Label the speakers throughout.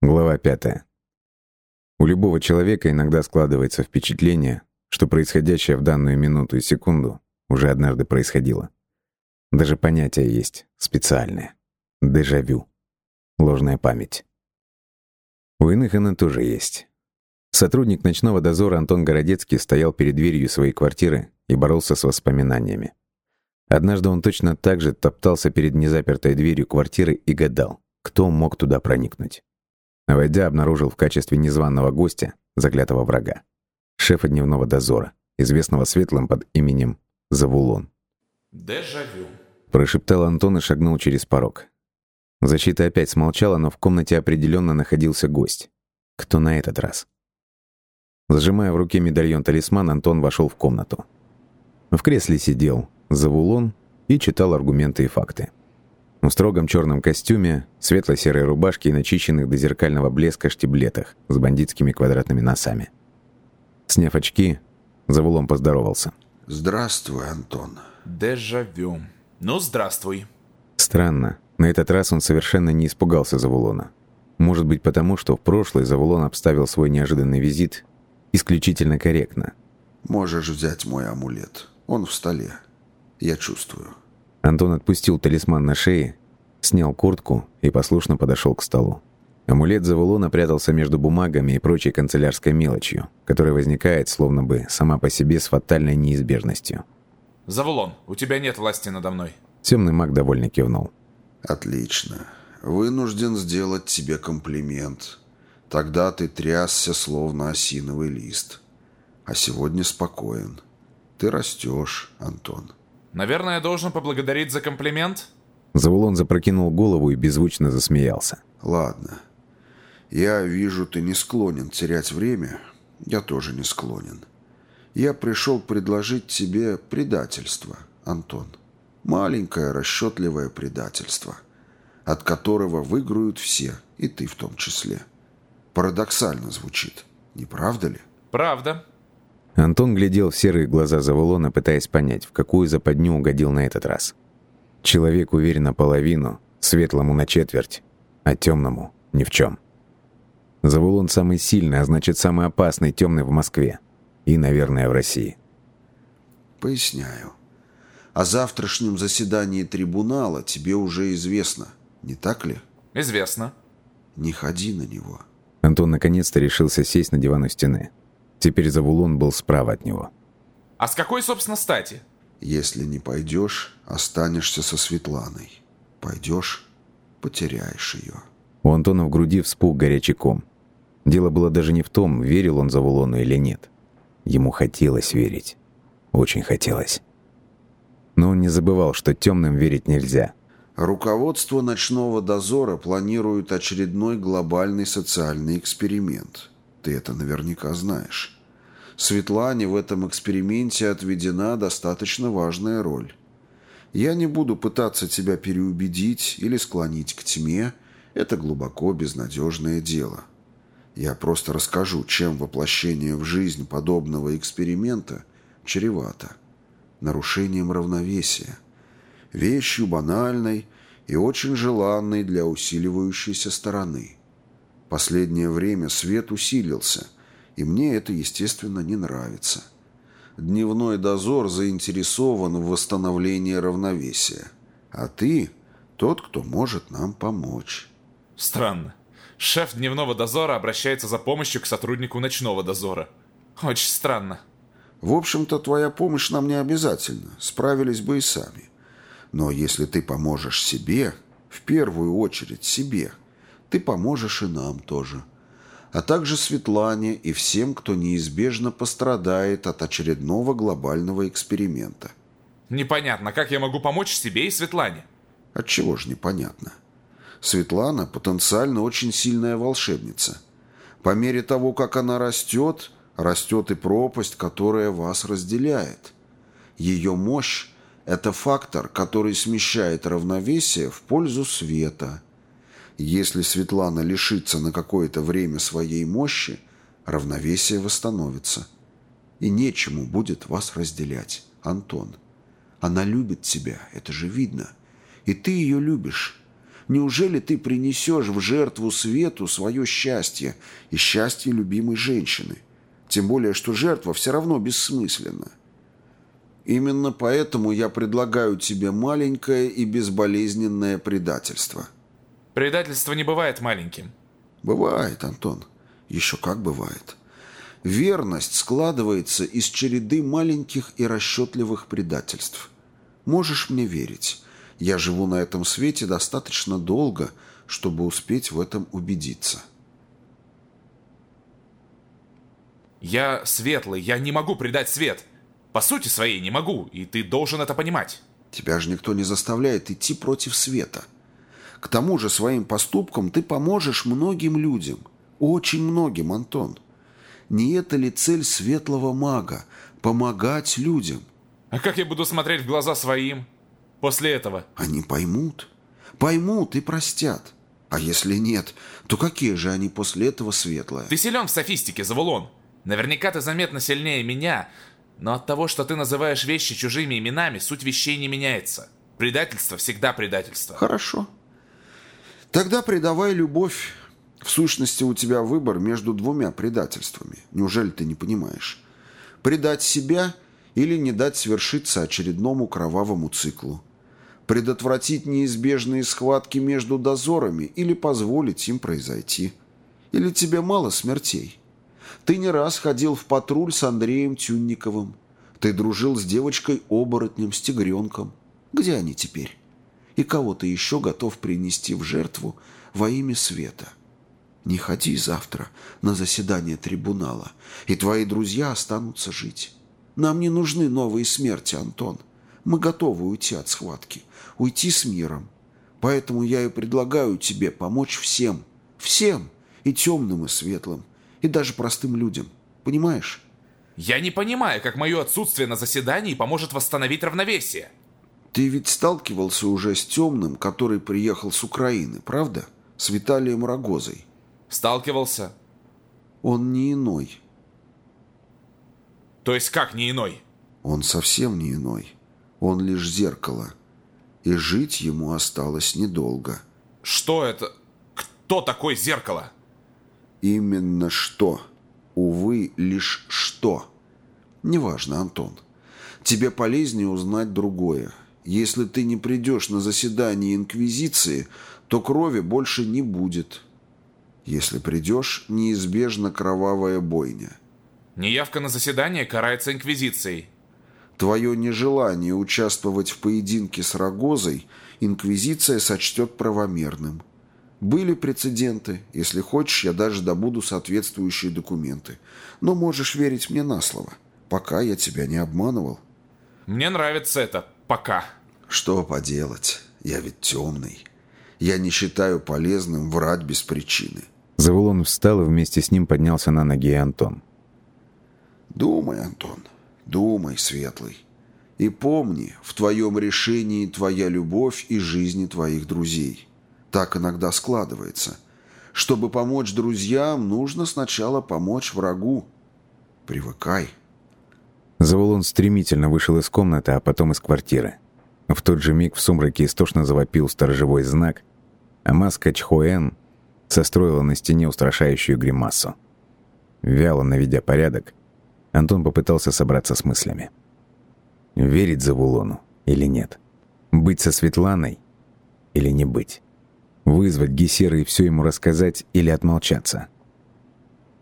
Speaker 1: Глава пятая. У любого человека иногда складывается впечатление, что происходящее в данную минуту и секунду уже однажды происходило. Даже понятие есть специальное. Дежавю. Ложная память. У иных она тоже есть. Сотрудник ночного дозора Антон Городецкий стоял перед дверью своей квартиры и боролся с воспоминаниями. Однажды он точно так же топтался перед незапертой дверью квартиры и гадал, кто мог туда проникнуть. Войдя, обнаружил в качестве незваного гостя заклятого врага. Шефа дневного дозора, известного светлым под именем Завулон.
Speaker 2: Дежавю.
Speaker 1: Прошептал Антон и шагнул через порог. Защита опять смолчала, но в комнате определенно находился гость. Кто на этот раз? Зажимая в руке медальон-талисман, Антон вошел в комнату. В кресле сидел Завулон и читал аргументы и факты. В строгом черном костюме, светло-серой рубашке и начищенных до зеркального блеска штиблетах с бандитскими квадратными носами. Сняв очки, Завулон поздоровался.
Speaker 3: Здравствуй, Антон.
Speaker 2: Дежавю. Ну, здравствуй.
Speaker 1: Странно, на этот раз он совершенно не испугался Завулона. Может быть потому, что в прошлый Завулон обставил свой неожиданный визит исключительно корректно.
Speaker 3: Можешь взять мой амулет. Он в столе. Я чувствую.
Speaker 1: Антон отпустил талисман на шее, снял куртку и послушно подошел к столу. Амулет Завулона прятался между бумагами и прочей канцелярской мелочью, которая возникает, словно бы, сама по себе с фатальной неизбежностью.
Speaker 2: Завулон, у тебя нет власти надо мной.
Speaker 1: Темный маг довольно кивнул.
Speaker 3: Отлично. Вынужден сделать тебе комплимент. Тогда ты трясся, словно осиновый лист. А сегодня спокоен. Ты растешь, Антон.
Speaker 2: Наверное, я должен поблагодарить за комплимент?
Speaker 1: Завулон запрокинул голову и беззвучно засмеялся.
Speaker 3: Ладно. Я вижу, ты не склонен терять время. Я тоже не склонен. Я пришел предложить тебе предательство, Антон. Маленькое расчетливое предательство, от которого выиграют все, и ты в том числе. Парадоксально звучит, не правда ли?
Speaker 2: Правда.
Speaker 1: Антон глядел в серые глаза Завулона, пытаясь понять, в какую западню угодил на этот раз. Человек уверен наполовину, светлому на четверть, а темному ни в чем. Завулон самый сильный, а значит, самый опасный темный в Москве. И, наверное, в России.
Speaker 3: Поясняю. О завтрашнем заседании трибунала тебе уже известно, не так ли?
Speaker 2: Известно.
Speaker 3: Не ходи на него.
Speaker 1: Антон наконец-то решился сесть на диван у стены. Теперь Завулон был справа от него.
Speaker 2: А с какой, собственно, стати?
Speaker 3: Если не пойдешь, останешься со Светланой. Пойдешь, потеряешь ее.
Speaker 1: У Антона в груди вспух горячий ком. Дело было даже не в том, верил он Завулону или нет. Ему хотелось верить. Очень хотелось. Но он не забывал, что темным верить нельзя.
Speaker 3: Руководство ночного дозора планирует очередной глобальный социальный эксперимент – ты это наверняка знаешь. Светлане в этом эксперименте отведена достаточно важная роль. Я не буду пытаться тебя переубедить или склонить к тьме. Это глубоко безнадежное дело. Я просто расскажу, чем воплощение в жизнь подобного эксперимента чревато. Нарушением равновесия. Вещью банальной и очень желанной для усиливающейся стороны – Последнее время свет усилился, и мне это, естественно, не нравится. Дневной дозор заинтересован в восстановлении равновесия, а ты тот, кто может нам помочь.
Speaker 2: Странно. Шеф дневного дозора обращается за помощью к сотруднику ночного дозора. Очень странно.
Speaker 3: В общем-то, твоя помощь нам не обязательна. Справились бы и сами. Но если ты поможешь себе, в первую очередь себе – ты поможешь и нам тоже. А также Светлане и всем, кто неизбежно пострадает от очередного глобального эксперимента.
Speaker 2: Непонятно, как я могу помочь себе и Светлане?
Speaker 3: Отчего же непонятно? Светлана потенциально очень сильная волшебница. По мере того, как она растет, растет и пропасть, которая вас разделяет. Ее мощь – это фактор, который смещает равновесие в пользу света – если Светлана лишится на какое-то время своей мощи, равновесие восстановится. И нечему будет вас разделять, Антон. Она любит тебя, это же видно. И ты ее любишь. Неужели ты принесешь в жертву свету свое счастье и счастье любимой женщины? Тем более, что жертва все равно бессмысленна. Именно поэтому я предлагаю тебе маленькое и безболезненное предательство.
Speaker 2: Предательство не бывает маленьким.
Speaker 3: Бывает, Антон. Еще как бывает. Верность складывается из череды маленьких и расчетливых предательств. Можешь мне верить. Я живу на этом свете достаточно долго, чтобы успеть в этом убедиться.
Speaker 2: Я светлый, я не могу предать свет. По сути своей не могу, и ты должен это понимать.
Speaker 3: Тебя же никто не заставляет идти против света. К тому же своим поступком ты поможешь многим людям. Очень многим, Антон. Не это ли цель светлого мага – помогать людям?
Speaker 2: А как я буду смотреть в глаза своим после этого?
Speaker 3: Они поймут. Поймут и простят. А если нет, то какие же они после этого светлые?
Speaker 2: Ты силен в софистике, Завулон. Наверняка ты заметно сильнее меня, но от того, что ты называешь вещи чужими именами, суть вещей не меняется. Предательство всегда предательство.
Speaker 3: Хорошо. Тогда предавай любовь. В сущности, у тебя выбор между двумя предательствами. Неужели ты не понимаешь? Предать себя или не дать свершиться очередному кровавому циклу. Предотвратить неизбежные схватки между дозорами или позволить им произойти. Или тебе мало смертей? Ты не раз ходил в патруль с Андреем Тюнниковым. Ты дружил с девочкой-оборотнем, с тигренком. Где они теперь? И кого ты еще готов принести в жертву во имя света? Не ходи завтра на заседание трибунала, и твои друзья останутся жить. Нам не нужны новые смерти, Антон. Мы готовы уйти от схватки, уйти с миром. Поэтому я и предлагаю тебе помочь всем, всем, и темным, и светлым, и даже простым людям. Понимаешь?
Speaker 2: Я не понимаю, как мое отсутствие на заседании поможет восстановить равновесие.
Speaker 3: Ты ведь сталкивался уже с темным, который приехал с Украины, правда? С Виталием Рогозой.
Speaker 2: Сталкивался.
Speaker 3: Он не иной.
Speaker 2: То есть как не иной?
Speaker 3: Он совсем не иной. Он лишь зеркало. И жить ему осталось недолго.
Speaker 2: Что это? Кто такой зеркало?
Speaker 3: Именно что. Увы, лишь что. Неважно, Антон. Тебе полезнее узнать другое. Если ты не придешь на заседание Инквизиции, то крови больше не будет. Если придешь, неизбежна кровавая бойня.
Speaker 2: Неявка на заседание карается Инквизицией.
Speaker 3: Твое нежелание участвовать в поединке с Рогозой Инквизиция сочтет правомерным. Были прецеденты. Если хочешь, я даже добуду соответствующие документы. Но можешь верить мне на слово. Пока я тебя не обманывал.
Speaker 2: Мне нравится это «пока».
Speaker 3: Что поделать? Я ведь темный. Я не считаю полезным врать без причины.
Speaker 1: Завулон встал, и вместе с ним поднялся на ноги и Антон.
Speaker 3: Думай, Антон, думай, Светлый. И помни, в твоем решении твоя любовь и жизни твоих друзей. Так иногда складывается. Чтобы помочь друзьям, нужно сначала помочь врагу. Привыкай.
Speaker 1: Завулон стремительно вышел из комнаты, а потом из квартиры. В тот же миг в сумраке истошно завопил сторожевой знак, а маска Чхуэн состроила на стене устрашающую гримасу. Вяло наведя порядок, Антон попытался собраться с мыслями. Верить Завулону или нет? Быть со Светланой или не быть? Вызвать Гесера и все ему рассказать или отмолчаться?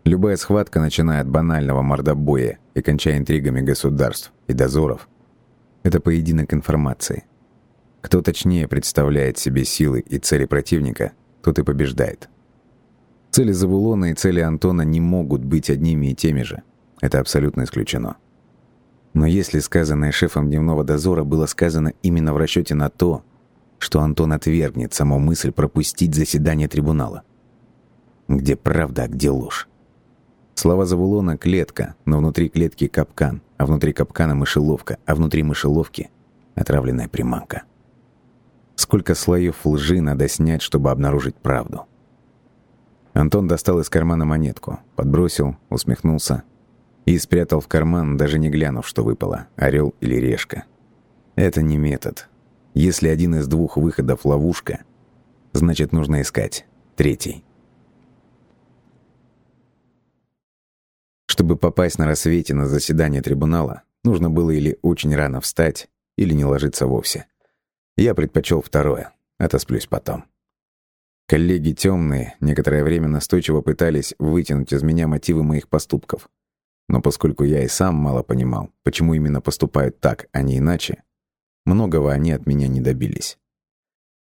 Speaker 1: Любая схватка, начиная от банального мордобоя и кончая интригами государств и дозоров, это поединок информации. Кто точнее представляет себе силы и цели противника, тот и побеждает. Цели Завулона и цели Антона не могут быть одними и теми же. Это абсолютно исключено. Но если сказанное шефом дневного дозора было сказано именно в расчете на то, что Антон отвергнет саму мысль пропустить заседание трибунала. Где правда, а где ложь? Слова Завулона — клетка, но внутри клетки капкан, а внутри капкана мышеловка, а внутри мышеловки — отравленная приманка. Сколько слоев лжи надо снять, чтобы обнаружить правду? Антон достал из кармана монетку, подбросил, усмехнулся и спрятал в карман, даже не глянув, что выпало — орел или решка. Это не метод, если один из двух выходов — ловушка, Значит, нужно искать. Третий. Чтобы попасть на рассвете на заседание трибунала, нужно было или очень рано встать, или не ложиться вовсе. Я предпочел второе. Отосплюсь потом. Коллеги темные некоторое время настойчиво пытались вытянуть из меня мотивы моих поступков. Но поскольку я и сам мало понимал, почему именно поступают так, а не иначе, многого они от меня не добились.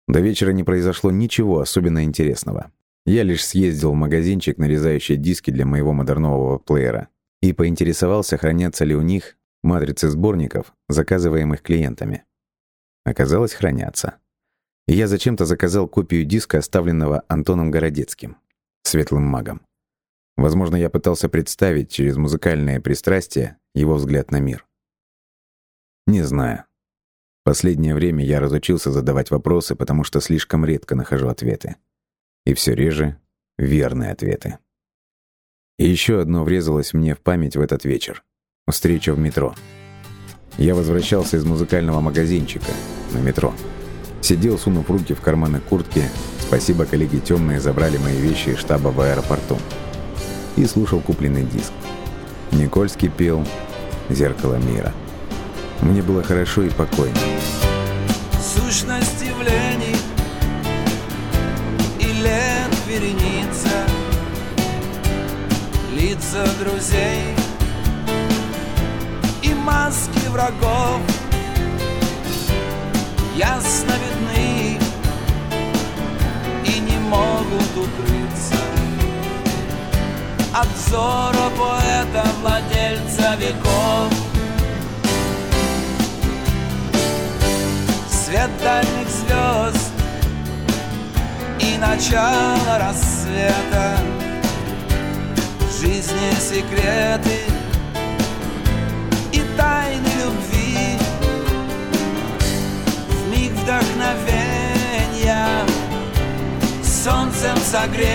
Speaker 1: До вечера не произошло ничего особенно интересного. Я лишь съездил в магазинчик, нарезающий диски для моего модернового плеера, и поинтересовался, хранятся ли у них матрицы сборников, заказываемых клиентами. Оказалось, хранятся. И я зачем-то заказал копию диска, оставленного Антоном Городецким, светлым магом. Возможно, я пытался представить через музыкальное пристрастие его взгляд на мир. Не знаю. Последнее время я разучился задавать вопросы, потому что слишком редко нахожу ответы. И все реже верные ответы. И еще одно врезалось мне в память в этот вечер. Встреча в метро. Я возвращался из музыкального магазинчика на метро. Сидел, сунув руки в карманы куртки. Спасибо, коллеги темные забрали мои вещи из штаба в аэропорту и слушал купленный диск. Никольский пел «Зеркало мира». Мне было хорошо и покойно.
Speaker 4: Лица друзей и маски врагов Ясно видны и не могут укрыться от взора поэта, владельца веков. Свет дальних звезд и начало рассвета, жизни секреты и тайны любви, в миг вдохновения солнцем согреть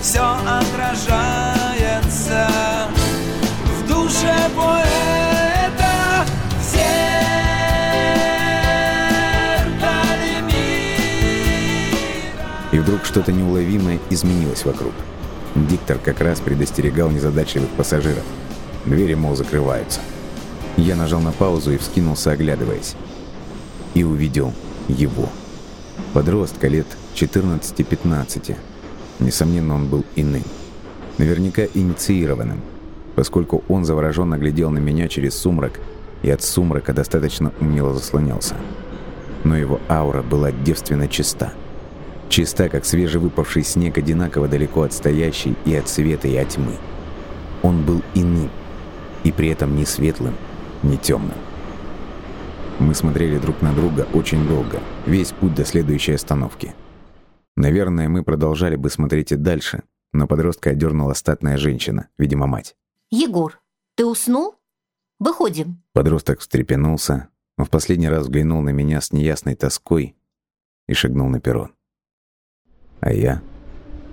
Speaker 4: все отражается в душе поэта
Speaker 1: что-то неуловимое изменилось вокруг. Диктор как раз предостерегал незадачливых пассажиров. Двери, мол, закрываются. Я нажал на паузу и вскинулся, оглядываясь. И увидел его. Подростка лет 14-15 Несомненно, он был иным. Наверняка инициированным, поскольку он завороженно глядел на меня через сумрак и от сумрака достаточно умело заслонялся. Но его аура была девственно чиста. Чиста, как свежевыпавший снег, одинаково далеко отстоящий и от света, и от тьмы. Он был иным, и при этом не светлым, не темным. Мы смотрели друг на друга очень долго, весь путь до следующей остановки – Наверное, мы продолжали бы смотреть и дальше, но подростка одернула статная женщина, видимо, мать.
Speaker 5: «Егор, ты уснул? Выходим».
Speaker 1: Подросток встрепенулся, но в последний раз взглянул на меня с неясной тоской и шагнул на перрон. А я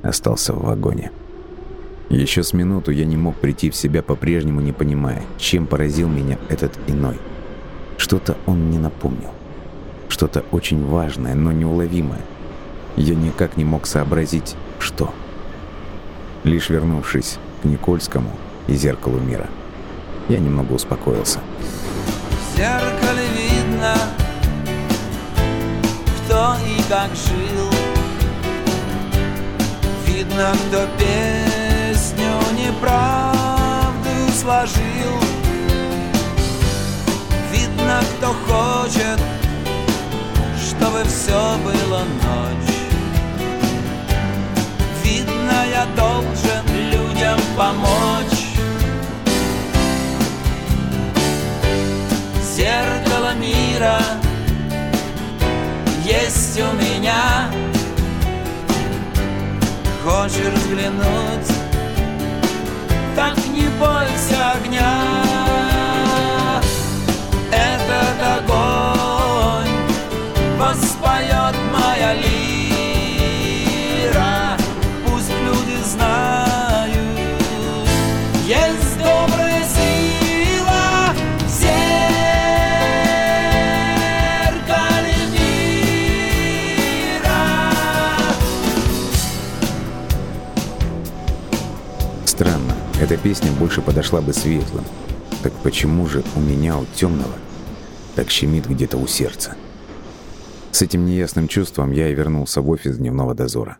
Speaker 1: остался в вагоне. Еще с минуту я не мог прийти в себя, по-прежнему не понимая, чем поразил меня этот иной. Что-то он не напомнил. Что-то очень важное, но неуловимое. Я никак не мог сообразить, что. Лишь вернувшись к Никольскому и зеркалу мира, я немного успокоился.
Speaker 4: В зеркале видно, кто и как жил. Видно, кто песню неправду сложил. Видно, кто хочет, чтобы все было ночь видно, я должен людям помочь. Зеркало мира есть у меня. Хочешь взглянуть, так не бойся огня.
Speaker 1: Эта песня больше подошла бы светлым. Так почему же у меня, у темного, так щемит где-то у сердца? С этим неясным чувством я и вернулся в офис дневного дозора.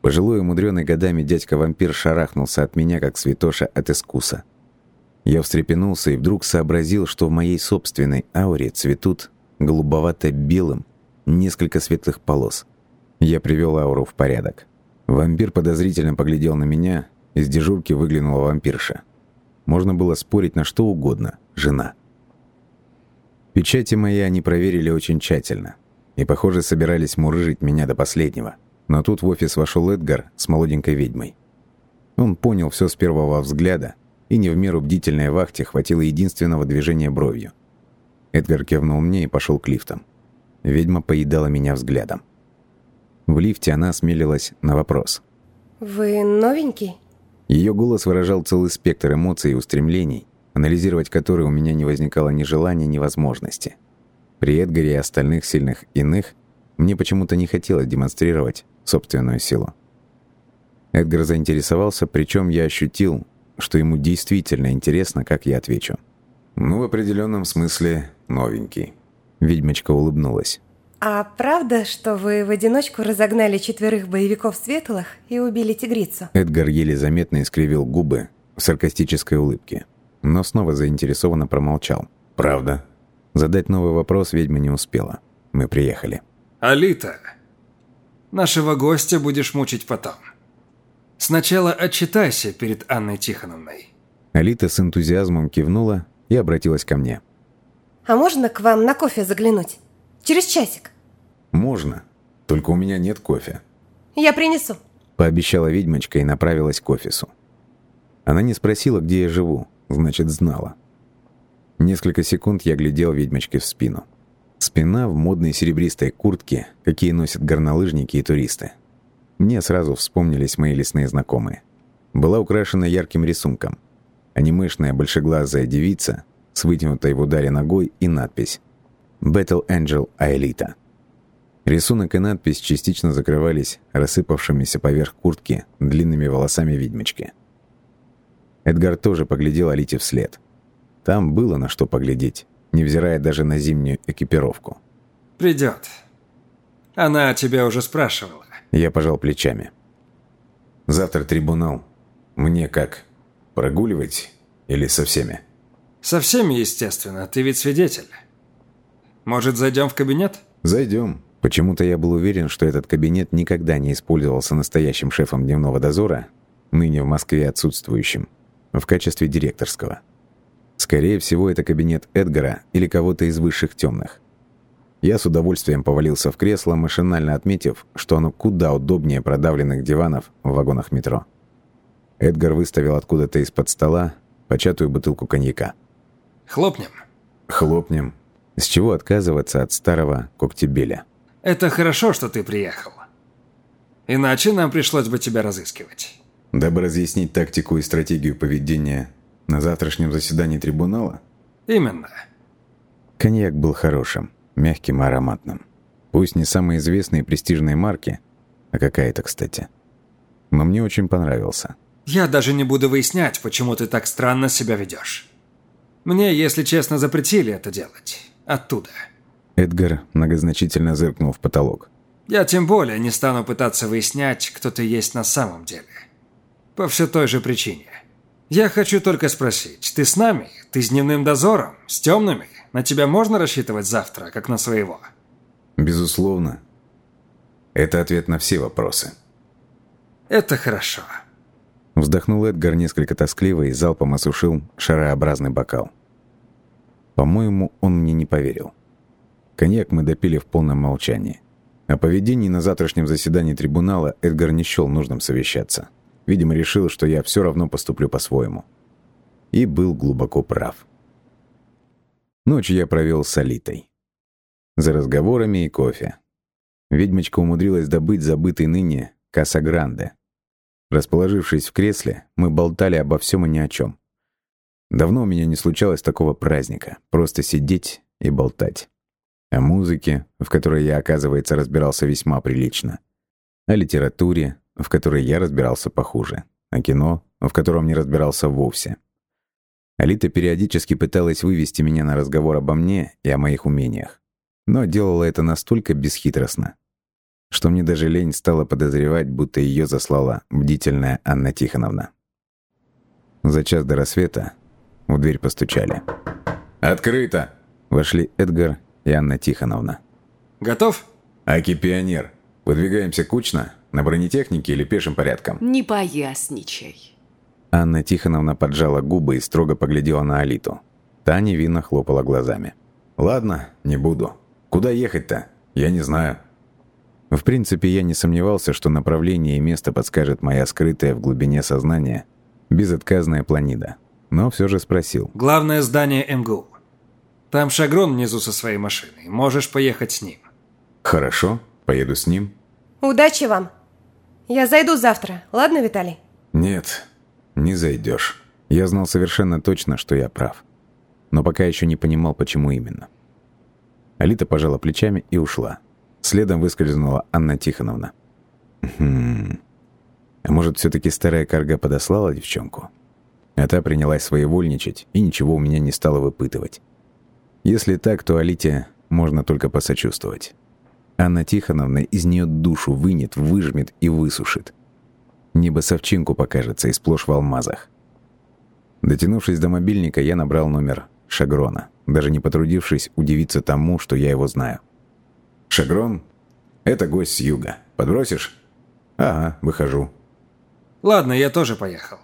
Speaker 1: Пожилой умудренный годами дядька-вампир шарахнулся от меня, как святоша от искуса. Я встрепенулся и вдруг сообразил, что в моей собственной ауре цветут голубовато-белым несколько светлых полос. Я привел ауру в порядок. Вампир подозрительно поглядел на меня, из дежурки выглянула вампирша. Можно было спорить на что угодно. Жена. Печати мои они проверили очень тщательно. И, похоже, собирались мурыжить меня до последнего. Но тут в офис вошел Эдгар с молоденькой ведьмой. Он понял все с первого взгляда, и не в меру бдительной вахте хватило единственного движения бровью. Эдгар кивнул мне и пошел к лифтам. Ведьма поедала меня взглядом. В лифте она осмелилась на вопрос.
Speaker 6: «Вы новенький?»
Speaker 1: Ее голос выражал целый спектр эмоций и устремлений, анализировать которые у меня не возникало ни желания, ни возможности. При Эдгаре и остальных сильных иных мне почему-то не хотелось демонстрировать собственную силу. Эдгар заинтересовался, причем я ощутил, что ему действительно интересно, как я отвечу. «Ну, в определенном смысле, новенький». Ведьмочка улыбнулась.
Speaker 6: «А правда, что вы в одиночку разогнали четверых боевиков светлых и убили тигрицу?»
Speaker 1: Эдгар еле заметно искривил губы в саркастической улыбке, но снова заинтересованно промолчал. «Правда?» Задать новый вопрос ведьма не успела. Мы приехали.
Speaker 7: «Алита, нашего гостя будешь мучить потом. Сначала отчитайся перед Анной Тихоновной».
Speaker 1: Алита с энтузиазмом кивнула и обратилась ко мне.
Speaker 6: «А можно к вам на кофе заглянуть? Через часик?»
Speaker 1: «Можно, только у меня нет кофе».
Speaker 6: «Я принесу», —
Speaker 1: пообещала ведьмочка и направилась к офису. Она не спросила, где я живу, значит, знала. Несколько секунд я глядел ведьмочке в спину. Спина в модной серебристой куртке, какие носят горнолыжники и туристы. Мне сразу вспомнились мои лесные знакомые. Была украшена ярким рисунком. Анимешная большеглазая девица с вытянутой в ударе ногой и надпись «Battle Angel Аэлита». Рисунок и надпись частично закрывались рассыпавшимися поверх куртки длинными волосами ведьмочки. Эдгар тоже поглядел Алите вслед. Там было на что поглядеть, невзирая даже на зимнюю экипировку.
Speaker 7: «Придет. Она тебя уже спрашивала».
Speaker 1: Я пожал плечами. «Завтра трибунал. Мне как, прогуливать или со всеми?»
Speaker 7: «Со всеми, естественно. Ты ведь свидетель. Может, зайдем в кабинет?»
Speaker 1: «Зайдем». Почему-то я был уверен, что этот кабинет никогда не использовался настоящим шефом дневного дозора, ныне в Москве отсутствующим, в качестве директорского. Скорее всего, это кабинет Эдгара или кого-то из высших темных. Я с удовольствием повалился в кресло, машинально отметив, что оно куда удобнее продавленных диванов в вагонах метро. Эдгар выставил откуда-то из-под стола початую бутылку коньяка.
Speaker 7: «Хлопнем?»
Speaker 1: «Хлопнем. С чего отказываться от старого коктебеля?»
Speaker 7: «Это хорошо, что ты приехал. Иначе нам пришлось бы тебя разыскивать».
Speaker 1: Дабы разъяснить тактику и стратегию поведения на завтрашнем заседании трибунала?
Speaker 7: Именно.
Speaker 1: Коньяк был хорошим, мягким и ароматным. Пусть не самой известной и престижной марки, а какая-то, кстати. Но мне очень понравился.
Speaker 7: Я даже не буду выяснять, почему ты так странно себя ведешь. Мне, если честно, запретили это делать. Оттуда.
Speaker 1: Эдгар многозначительно зыркнул в потолок.
Speaker 7: Я тем более не стану пытаться выяснять, кто ты есть на самом деле. По все той же причине. Я хочу только спросить, ты с нами? Ты с дневным дозором? С темными? На тебя можно рассчитывать завтра, как на своего?
Speaker 1: Безусловно. Это ответ на все вопросы.
Speaker 7: Это хорошо.
Speaker 1: Вздохнул Эдгар несколько тоскливо и залпом осушил шарообразный бокал. По-моему, он мне не поверил. Коньяк мы допили в полном молчании. О поведении на завтрашнем заседании трибунала Эдгар не счел нужным совещаться. Видимо, решил, что я все равно поступлю по-своему. И был глубоко прав. Ночь я провел с Алитой. За разговорами и кофе. Ведьмочка умудрилась добыть забытый ныне Каса Гранде. Расположившись в кресле, мы болтали обо всем и ни о чем. Давно у меня не случалось такого праздника. Просто сидеть и болтать. О музыке, в которой я, оказывается, разбирался весьма прилично. О литературе, в которой я разбирался похуже. о кино, в котором не разбирался вовсе. Алита периодически пыталась вывести меня на разговор обо мне и о моих умениях, но делала это настолько бесхитростно, что мне даже лень стало подозревать, будто ее заслала бдительная Анна Тихоновна. За час до рассвета в дверь постучали. «Открыто!» Вошли Эдгар и Анна Тихоновна.
Speaker 7: Готов?
Speaker 1: «Аки пионер. Выдвигаемся кучно? На бронетехнике или пешим порядком?»
Speaker 8: Не поясничай.
Speaker 1: Анна Тихоновна поджала губы и строго поглядела на Алиту. Та невинно хлопала глазами. «Ладно, не буду. Куда ехать-то? Я не знаю». В принципе, я не сомневался, что направление и место подскажет моя скрытая в глубине сознания безотказная планида. Но все же спросил.
Speaker 7: Главное здание МГУ. Там Шагрон внизу со своей машиной. Можешь поехать с ним.
Speaker 1: «Хорошо, поеду с ним».
Speaker 6: Удачи вам. Я зайду завтра, ладно, Виталий?
Speaker 1: «Нет, не зайдешь. Я знал совершенно точно, что я прав. Но пока еще не понимал, почему именно. Алита пожала плечами и ушла. Следом выскользнула Анна Тихоновна. Хм. А может, все-таки старая карга подослала девчонку? А та принялась своевольничать и ничего у меня не стала выпытывать. Если так, то Алите можно только посочувствовать. Анна Тихоновна из нее душу вынет, выжмет и высушит. Небо совчинку покажется и сплошь в алмазах. Дотянувшись до мобильника, я набрал номер Шагрона, даже не потрудившись удивиться тому, что я его знаю. «Шагрон? Это гость с юга. Подбросишь?» «Ага, выхожу».
Speaker 7: Ладно, я тоже поехал.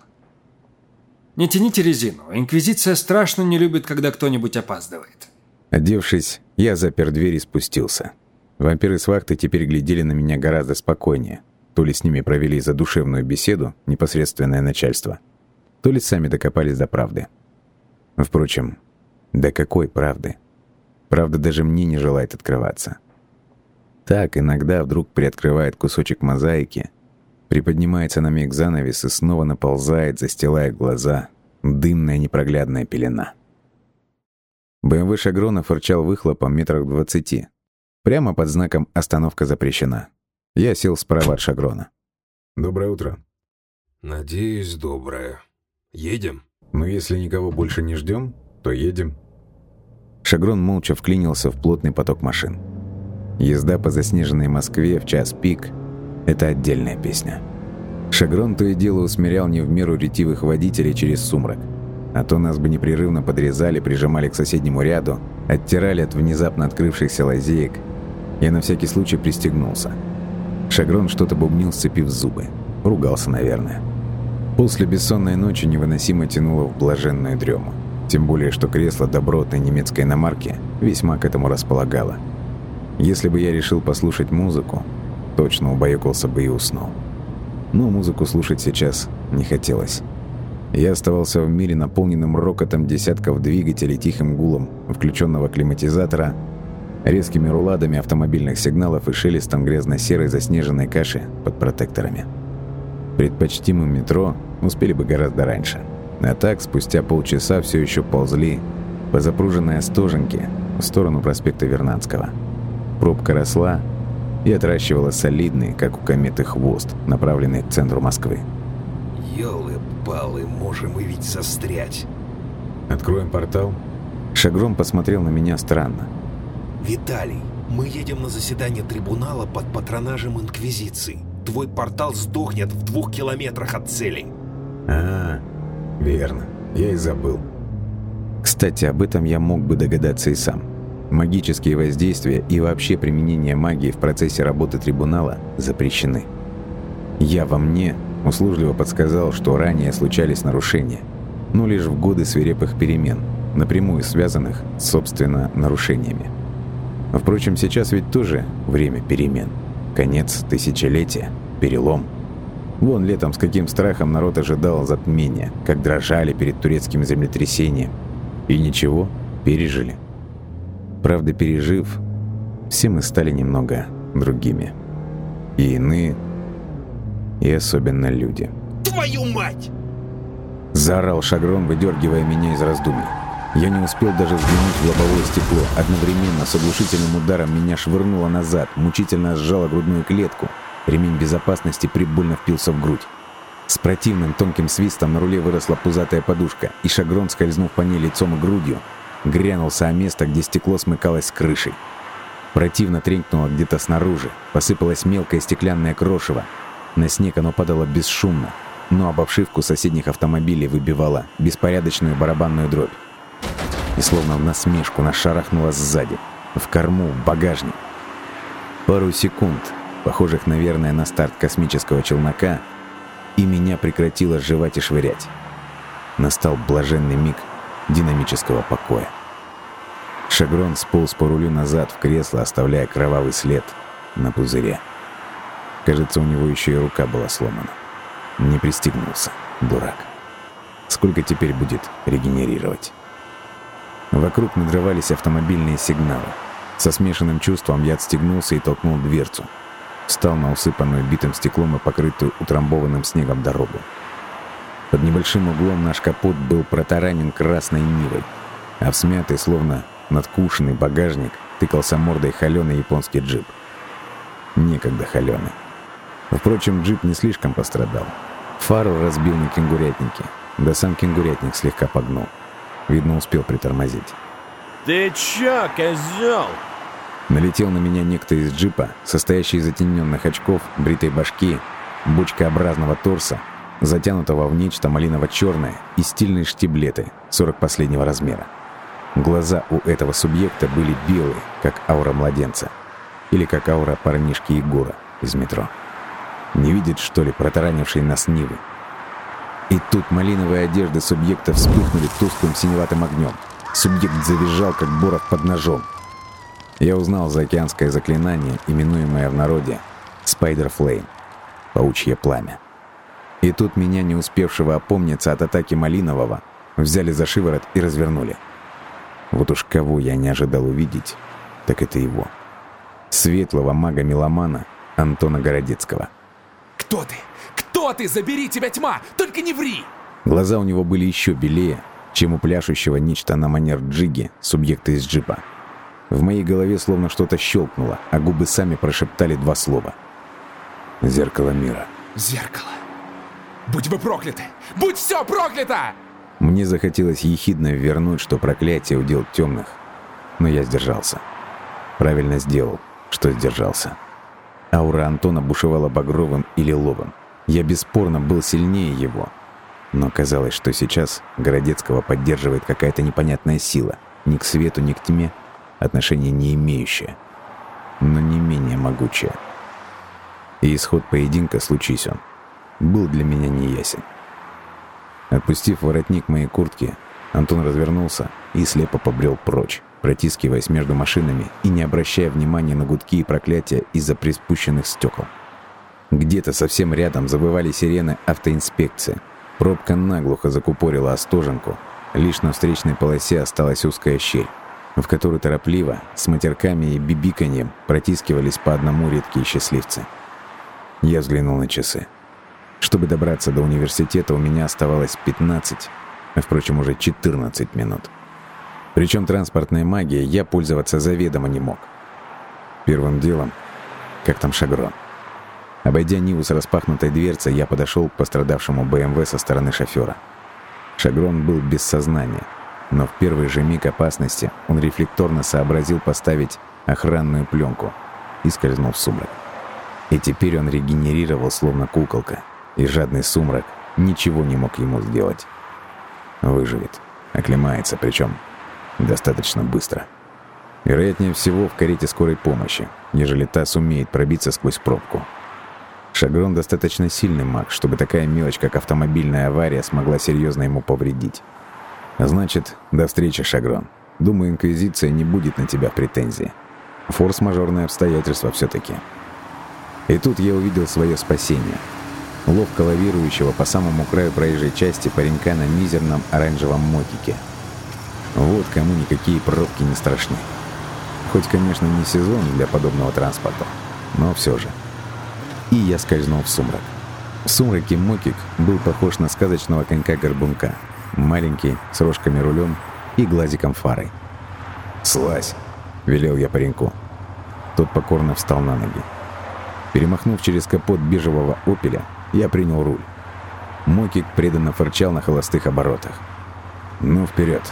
Speaker 7: Не тяните резину. Инквизиция страшно не любит, когда кто-нибудь опаздывает.
Speaker 1: Одевшись, я запер дверь и спустился. Вампиры с вахты теперь глядели на меня гораздо спокойнее. То ли с ними провели задушевную беседу, непосредственное начальство, то ли сами докопались до правды. Впрочем, до какой правды? Правда даже мне не желает открываться. Так иногда вдруг приоткрывает кусочек мозаики, приподнимается на миг занавес и снова наползает, застилая глаза, дымная непроглядная пелена. БМВ Шагрона фырчал выхлопом метрах двадцати. Прямо под знаком «Остановка запрещена». Я сел справа от Шагрона. «Доброе утро».
Speaker 9: Надеюсь, доброе. Едем?
Speaker 1: «Ну, если никого больше не ждем, то едем». Шагрон молча вклинился в плотный поток машин. Езда по заснеженной Москве в час пик — это отдельная песня. Шагрон то и дело усмирял не в меру ретивых водителей через сумрак. А то нас бы непрерывно подрезали, прижимали к соседнему ряду, оттирали от внезапно открывшихся лазеек. Я на всякий случай пристегнулся. Шагрон что-то бубнил, сцепив зубы. Ругался, наверное. После бессонной ночи невыносимо тянуло в блаженную дрему. Тем более, что кресло добротной немецкой иномарки весьма к этому располагало. Если бы я решил послушать музыку, точно убаюкался бы и уснул. Но музыку слушать сейчас не хотелось. Я оставался в мире, наполненном рокотом десятков двигателей, тихим гулом включенного климатизатора, резкими руладами автомобильных сигналов и шелестом грязно-серой заснеженной каши под протекторами. Предпочтимым метро успели бы гораздо раньше. А так, спустя полчаса все еще ползли по запруженной Остоженке в сторону проспекта Вернадского. Пробка росла и отращивала солидный, как у кометы, хвост, направленный к центру Москвы.
Speaker 9: Ёлы-палы, можем мы ведь застрять.
Speaker 1: «Откроем портал?» Шагром посмотрел на меня странно.
Speaker 9: Виталий, мы едем на заседание трибунала под патронажем Инквизиции. Твой портал сдохнет в двух километрах от цели.
Speaker 1: А, верно. Я и забыл. Кстати, об этом я мог бы догадаться и сам. Магические воздействия и вообще применение магии в процессе работы трибунала запрещены. Я во мне услужливо подсказал, что ранее случались нарушения, но лишь в годы свирепых перемен, напрямую связанных собственно, нарушениями. Впрочем, сейчас ведь тоже время перемен. Конец тысячелетия, перелом. Вон летом с каким страхом народ ожидал затмения, как дрожали перед турецким землетрясением. И ничего, пережили. Правда, пережив, все мы стали немного другими. И иные, и особенно люди.
Speaker 9: Твою мать!
Speaker 1: Заорал Шагрон, выдергивая меня из раздумий. Я не успел даже взглянуть в лобовое стекло. Одновременно с оглушительным ударом меня швырнуло назад, мучительно сжало грудную клетку. Ремень безопасности прибольно впился в грудь. С противным тонким свистом на руле выросла пузатая подушка, и Шагрон, скользнув по ней лицом и грудью, грянулся о место, где стекло смыкалось с крышей. Противно тренькнуло где-то снаружи, посыпалось мелкое стеклянное крошево. На снег оно падало бесшумно, но об обшивку соседних автомобилей выбивало беспорядочную барабанную дробь. И словно в насмешку нашарахнуло сзади, в корму, в багажник. Пару секунд, похожих, наверное, на старт космического челнока, и меня прекратило жевать и швырять. Настал блаженный миг динамического покоя. Шагрон сполз по рулю назад в кресло, оставляя кровавый след на пузыре. Кажется, у него еще и рука была сломана. Не пристегнулся, дурак. Сколько теперь будет регенерировать? Вокруг надрывались автомобильные сигналы. Со смешанным чувством я отстегнулся и толкнул дверцу. Встал на усыпанную битым стеклом и покрытую утрамбованным снегом дорогу. Под небольшим углом наш капот был протаранен красной нивой, а в смятый, словно надкушенный багажник тыкался мордой холеный японский джип. Некогда холеный. Впрочем, джип не слишком пострадал. Фару разбил на кенгурятнике, да сам кенгурятник слегка погнул. Видно, успел притормозить.
Speaker 10: «Ты чё, козёл?»
Speaker 1: Налетел на меня некто из джипа, состоящий из затененных очков, бритой башки, бочкообразного торса, затянутого в нечто малиново-черное и стильные штиблеты 40 последнего размера. Глаза у этого субъекта были белые, как аура младенца. Или как аура парнишки Егора из метро. Не видит, что ли, протаранивший нас Нивы? И тут малиновые одежды субъекта вспыхнули тусклым синеватым огнем. Субъект завизжал, как боров под ножом. Я узнал заокеанское заклинание, именуемое в народе «Spider Flame» — «Паучье пламя». И тут меня, не успевшего опомниться от атаки Малинового, взяли за шиворот и развернули. Вот уж кого я не ожидал увидеть, так это его. Светлого мага-меломана Антона Городецкого.
Speaker 2: «Кто ты? Кто ты? Забери тебя тьма! Только не ври!»
Speaker 1: Глаза у него были еще белее, чем у пляшущего нечто на манер джиги субъекта из джипа. В моей голове словно что-то щелкнуло, а губы сами прошептали два слова. «Зеркало мира».
Speaker 2: «Зеркало! Будь вы прокляты! Будь все проклято!»
Speaker 1: Мне захотелось ехидно вернуть, что проклятие удел темных, но я сдержался. Правильно сделал, что сдержался. Аура Антона бушевала багровым и лиловым. Я бесспорно был сильнее его. Но казалось, что сейчас Городецкого поддерживает какая-то непонятная сила, ни к свету, ни к тьме, отношения не имеющая, но не менее могучая. И исход поединка, случись он, был для меня неясен. Отпустив воротник моей куртки, Антон развернулся и слепо побрел прочь, протискиваясь между машинами и не обращая внимания на гудки и проклятия из-за приспущенных стекол. Где-то совсем рядом забывали сирены автоинспекции. Пробка наглухо закупорила Остоженку. Лишь на встречной полосе осталась узкая щель, в которую торопливо, с матерками и бибиканьем протискивались по одному редкие счастливцы. Я взглянул на часы. Чтобы добраться до университета, у меня оставалось 15, а, впрочем, уже 14 минут. Причем транспортной магией я пользоваться заведомо не мог. Первым делом, как там Шагрон. Обойдя Ниву с распахнутой дверцей, я подошел к пострадавшему БМВ со стороны шофера. Шагрон был без сознания, но в первый же миг опасности он рефлекторно сообразил поставить охранную пленку и скользнул в сумрак. И теперь он регенерировал, словно куколка, и жадный сумрак ничего не мог ему сделать. Выживет, оклемается, причем достаточно быстро. Вероятнее всего, в карете скорой помощи, ежели та сумеет пробиться сквозь пробку. Шагрон достаточно сильный маг, чтобы такая мелочь, как автомобильная авария, смогла серьезно ему повредить. Значит, до встречи, Шагрон. Думаю, Инквизиция не будет на тебя претензий. Форс-мажорные обстоятельства все-таки. И тут я увидел свое спасение — ловко лавирующего по самому краю проезжей части паренька на мизерном оранжевом мотике. Вот кому никакие пробки не страшны. Хоть, конечно, не сезон для подобного транспорта, но все же. И я скользнул в сумрак. В сумраке Мокик был похож на сказочного конька-горбунка. Маленький, с рожками рулем и глазиком фарой. «Слазь!» — велел я пареньку. Тот покорно встал на ноги. Перемахнув через капот бежевого «Опеля», я принял руль. Мокик преданно фырчал на холостых оборотах. «Ну, вперед!»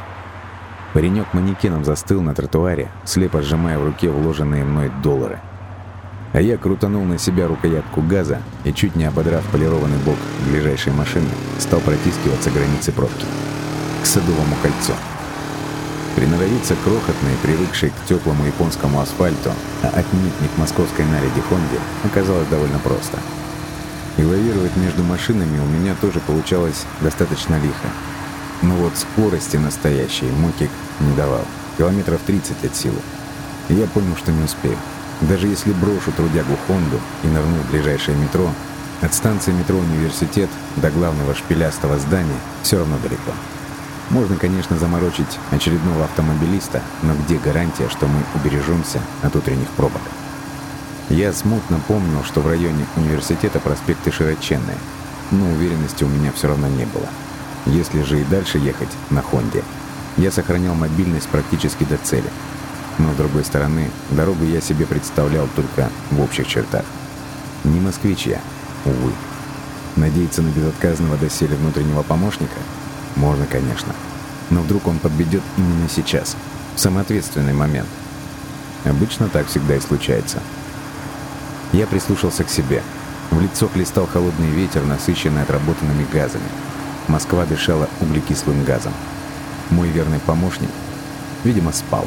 Speaker 1: Паренек манекеном застыл на тротуаре, слепо сжимая в руке вложенные мной доллары. А я крутанул на себя рукоятку газа и, чуть не ободрав полированный бок ближайшей машины, стал протискиваться границы пробки. К Садовому кольцу. Приноровиться крохотной, привыкшей к теплому японскому асфальту, а отнюдь не к московской наледи Хонде, оказалось довольно просто. И лавировать между машинами у меня тоже получалось достаточно лихо. Но вот скорости настоящей Мокик не давал. Километров 30 от силы. И я понял, что не успею. Даже если брошу трудягу Хонду и нырну в ближайшее метро, от станции метро «Университет» до главного шпилястого здания все равно далеко. Можно, конечно, заморочить очередного автомобилиста, но где гарантия, что мы убережемся от утренних пробок? Я смутно помнил, что в районе университета проспекты широченные, но уверенности у меня все равно не было. Если же и дальше ехать на Хонде, я сохранял мобильность практически до цели. Но, с другой стороны, дорогу я себе представлял только в общих чертах. Не москвич я, увы. Надеяться на безотказного доселе внутреннего помощника – можно, конечно. Но вдруг он подведет именно сейчас, в самый ответственный момент. Обычно так всегда и случается. Я прислушался к себе. В лицо хлестал холодный ветер, насыщенный отработанными газами. Москва дышала углекислым газом. Мой верный помощник, видимо, спал.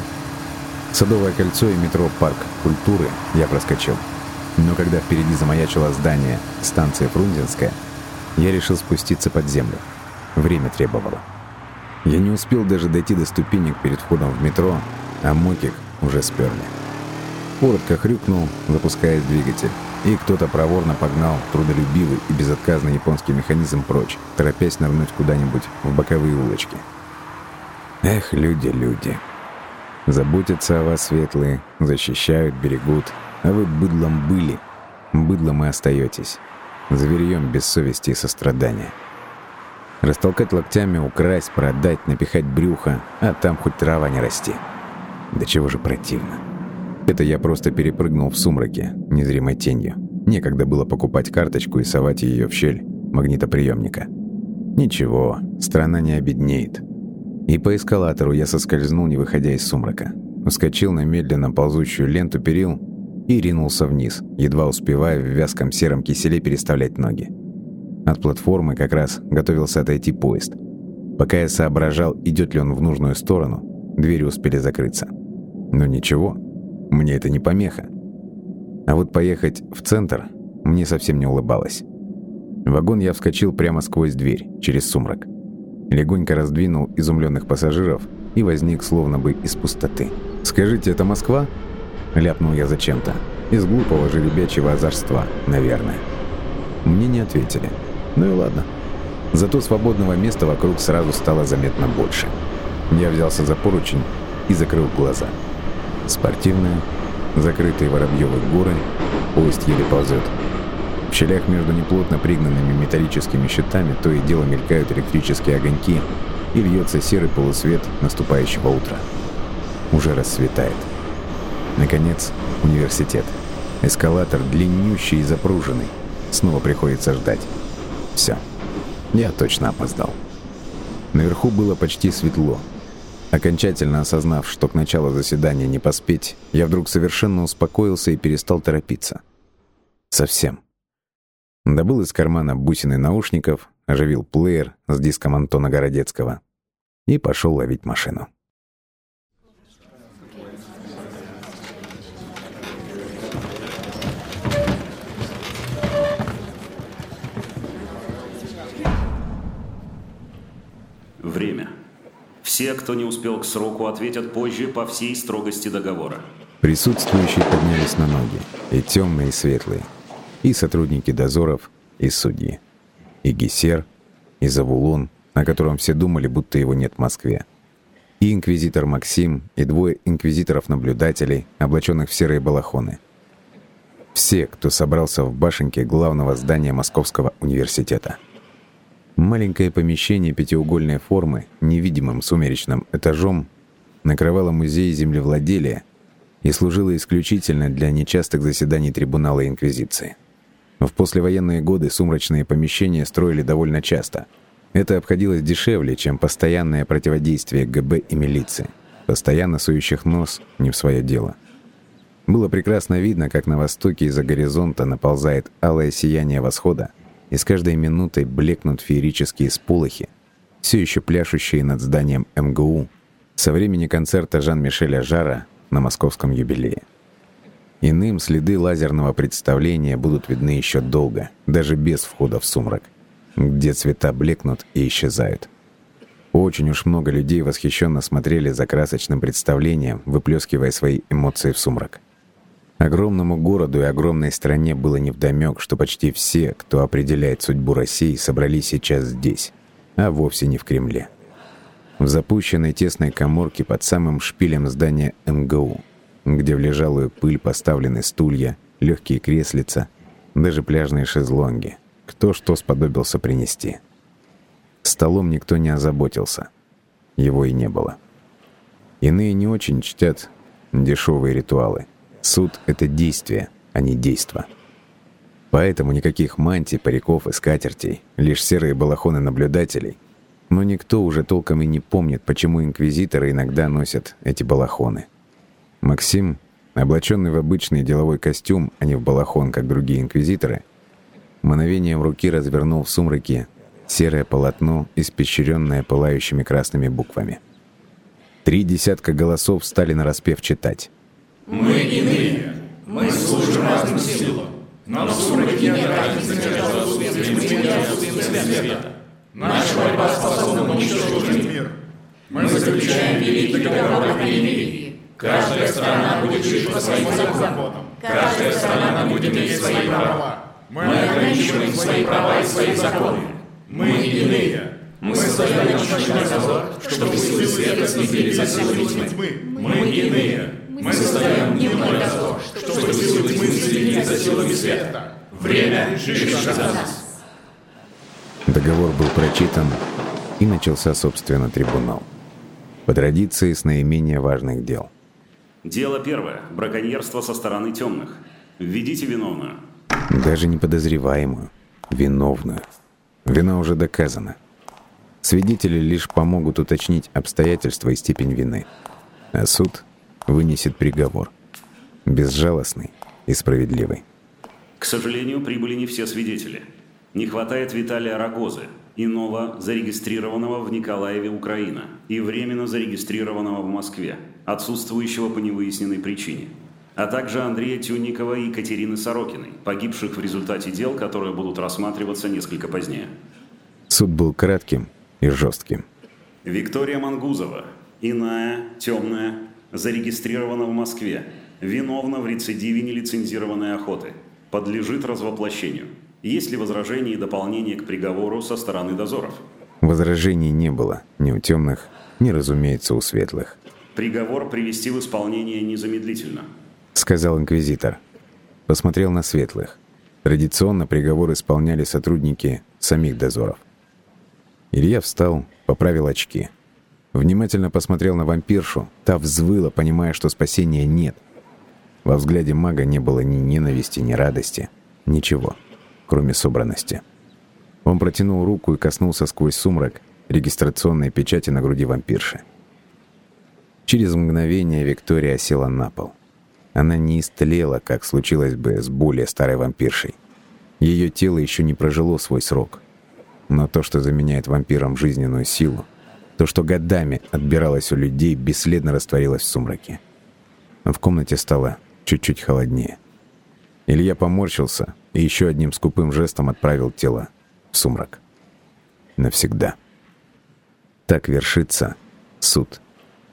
Speaker 1: Садовое кольцо и метро «Парк культуры» я проскочил. Но когда впереди замаячило здание станции Фрунзенская, я решил спуститься под землю. Время требовало. Я не успел даже дойти до ступенек перед входом в метро, а Мокик уже сперли. Коротко хрюкнул, запуская двигатель, и кто-то проворно погнал трудолюбивый и безотказный японский механизм прочь, торопясь нырнуть куда-нибудь в боковые улочки. Эх, люди, люди. Заботятся о вас светлые, защищают, берегут, а вы быдлом были, быдлом и остаетесь, зверьем без совести и сострадания. Растолкать локтями, украсть, продать, напихать брюхо, а там хоть трава не расти. Да чего же противно. Это я просто перепрыгнул в сумраке, незримой тенью. Некогда было покупать карточку и совать ее в щель магнитоприемника. Ничего, страна не обеднеет. И по эскалатору я соскользнул, не выходя из сумрака. Ускочил на медленно ползущую ленту перил и ринулся вниз, едва успевая в вязком сером киселе переставлять ноги. От платформы как раз готовился отойти поезд. Пока я соображал, идет ли он в нужную сторону, двери успели закрыться. Но ничего, мне это не помеха. А вот поехать в центр мне совсем не улыбалось. В вагон я вскочил прямо сквозь дверь, через сумрак. Легонько раздвинул изумленных пассажиров и возник словно бы из пустоты. «Скажите, это Москва?» Ляпнул я зачем-то. Из глупого жеребячего озорства, наверное. Мне не ответили. Ну и ладно. Зато свободного места вокруг сразу стало заметно больше. Я взялся за поручень и закрыл глаза. Спортивные, закрытые воробьевые горы, поезд еле ползет. В щелях между неплотно пригнанными металлическими щитами то и дело мелькают электрические огоньки и льется серый полусвет наступающего утра. Уже рассветает. Наконец, университет. Эскалатор длиннющий и запруженный. Снова приходится ждать. Все. Я точно опоздал. Наверху было почти светло. Окончательно осознав, что к началу заседания не поспеть, я вдруг совершенно успокоился и перестал торопиться. Совсем. Добыл из кармана бусины наушников, оживил плеер с диском Антона Городецкого и пошел ловить машину.
Speaker 11: Все, кто не успел к сроку, ответят позже по всей строгости договора.
Speaker 1: Присутствующие поднялись на ноги, и темные, и светлые, и сотрудники дозоров, и судьи, и Гессер, и Завулон, на котором все думали, будто его нет в Москве, и инквизитор Максим, и двое инквизиторов-наблюдателей, облаченных в серые балахоны. Все, кто собрался в башенке главного здания Московского университета. Маленькое помещение пятиугольной формы, невидимым сумеречным этажом, накрывало музей землевладелия и служило исключительно для нечастых заседаний трибунала Инквизиции. В послевоенные годы сумрачные помещения строили довольно часто. Это обходилось дешевле, чем постоянное противодействие ГБ и милиции, постоянно сующих нос не в свое дело. Было прекрасно видно, как на востоке из-за горизонта наползает алое сияние восхода, и с каждой минутой блекнут феерические сполохи, все еще пляшущие над зданием МГУ со времени концерта Жан-Мишеля Жара на московском юбилее. Иным следы лазерного представления будут видны еще долго, даже без входа в сумрак, где цвета блекнут и исчезают. Очень уж много людей восхищенно смотрели за красочным представлением, выплескивая свои эмоции в сумрак. Огромному городу и огромной стране было невдомек, что почти все, кто определяет судьбу России, собрались сейчас здесь, а вовсе не в Кремле. В запущенной тесной коморке под самым шпилем здания МГУ, где в лежалую пыль поставлены стулья, легкие креслица, даже пляжные шезлонги. Кто что сподобился принести. Столом никто не озаботился. Его и не было. Иные не очень чтят дешевые ритуалы. Суд — это действие, а не действо. Поэтому никаких мантий, париков и скатертей, лишь серые балахоны наблюдателей — но никто уже толком и не помнит, почему инквизиторы иногда носят эти балахоны. Максим, облаченный в обычный деловой костюм, а не в балахон, как другие инквизиторы, мановением руки развернул в сумраке серое полотно, испещренное пылающими красными буквами. Три десятка голосов стали на распев читать.
Speaker 12: «Мы иные, мы служим разным силам, но в сумраке нет разницы между отсутствием тьмы отсутствием света. Наша борьба способна уничтожить мир. Мы заключаем великий договор о примирении. Каждая страна будет жить по своим законам. Каждая страна будет иметь свои права. Мы ограничиваем свои права и свои законы. Мы иные. Мы создаем ночной дозор, чтобы силы света следили за силами тьмы. Мы иные. Мы создаем дневной дозор, чтобы силы тьмы следили за силами света. Время через нас.
Speaker 1: Договор был прочитан, и начался, собственно, трибунал. По традиции, с наименее важных дел.
Speaker 11: Дело первое. Браконьерство со стороны темных. Введите виновную.
Speaker 1: Даже не подозреваемую. Виновную. Вина уже доказана. Свидетели лишь помогут уточнить обстоятельства и степень вины. А суд вынесет приговор. Безжалостный и справедливый.
Speaker 11: К сожалению, прибыли не все свидетели. Не хватает Виталия Рогозы, иного, зарегистрированного в Николаеве, Украина, и временно зарегистрированного в Москве, отсутствующего по невыясненной причине, а также Андрея Тюнникова и Екатерины Сорокиной, погибших в результате дел, которые будут рассматриваться несколько позднее.
Speaker 1: Суд был кратким и жестким.
Speaker 11: Виктория Мангузова, иная, темная, зарегистрирована в Москве, виновна в рецидиве нелицензированной охоты, подлежит развоплощению – есть ли возражения и дополнения к приговору со стороны дозоров?
Speaker 1: Возражений не было. Ни у темных, ни, разумеется, у светлых.
Speaker 11: Приговор привести в исполнение незамедлительно.
Speaker 1: Сказал инквизитор. Посмотрел на светлых. Традиционно приговор исполняли сотрудники самих дозоров. Илья встал, поправил очки. Внимательно посмотрел на вампиршу. Та взвыла, понимая, что спасения нет. Во взгляде мага не было ни ненависти, ни радости. Ничего кроме собранности. Он протянул руку и коснулся сквозь сумрак регистрационной печати на груди вампирши. Через мгновение Виктория села на пол. Она не истлела, как случилось бы с более старой вампиршей. Ее тело еще не прожило свой срок. Но то, что заменяет вампирам жизненную силу, то, что годами отбиралось у людей, бесследно растворилось в сумраке. В комнате стало чуть-чуть холоднее. Илья поморщился и еще одним скупым жестом отправил тело в сумрак. Навсегда. Так вершится суд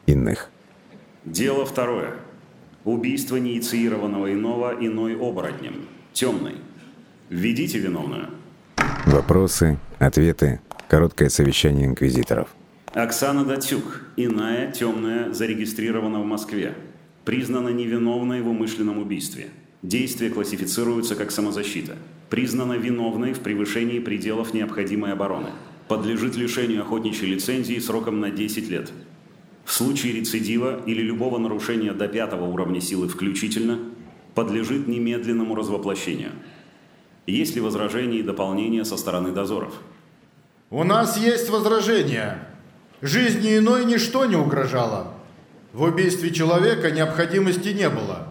Speaker 1: иных.
Speaker 11: Дело второе. Убийство неинициированного иного иной оборотнем. Темный. Введите виновную.
Speaker 1: Вопросы, ответы, короткое совещание инквизиторов.
Speaker 11: Оксана Датюк, иная, темная, зарегистрирована в Москве. Признана невиновной в умышленном убийстве. Действие классифицируется как самозащита. Признана виновной в превышении пределов необходимой обороны. Подлежит лишению охотничьей лицензии сроком на 10 лет. В случае рецидива или любого нарушения до пятого уровня силы включительно, подлежит немедленному развоплощению. Есть ли возражения и дополнения со стороны дозоров?
Speaker 12: У нас есть возражения. Жизни иной ничто не угрожало. В убийстве человека необходимости не было.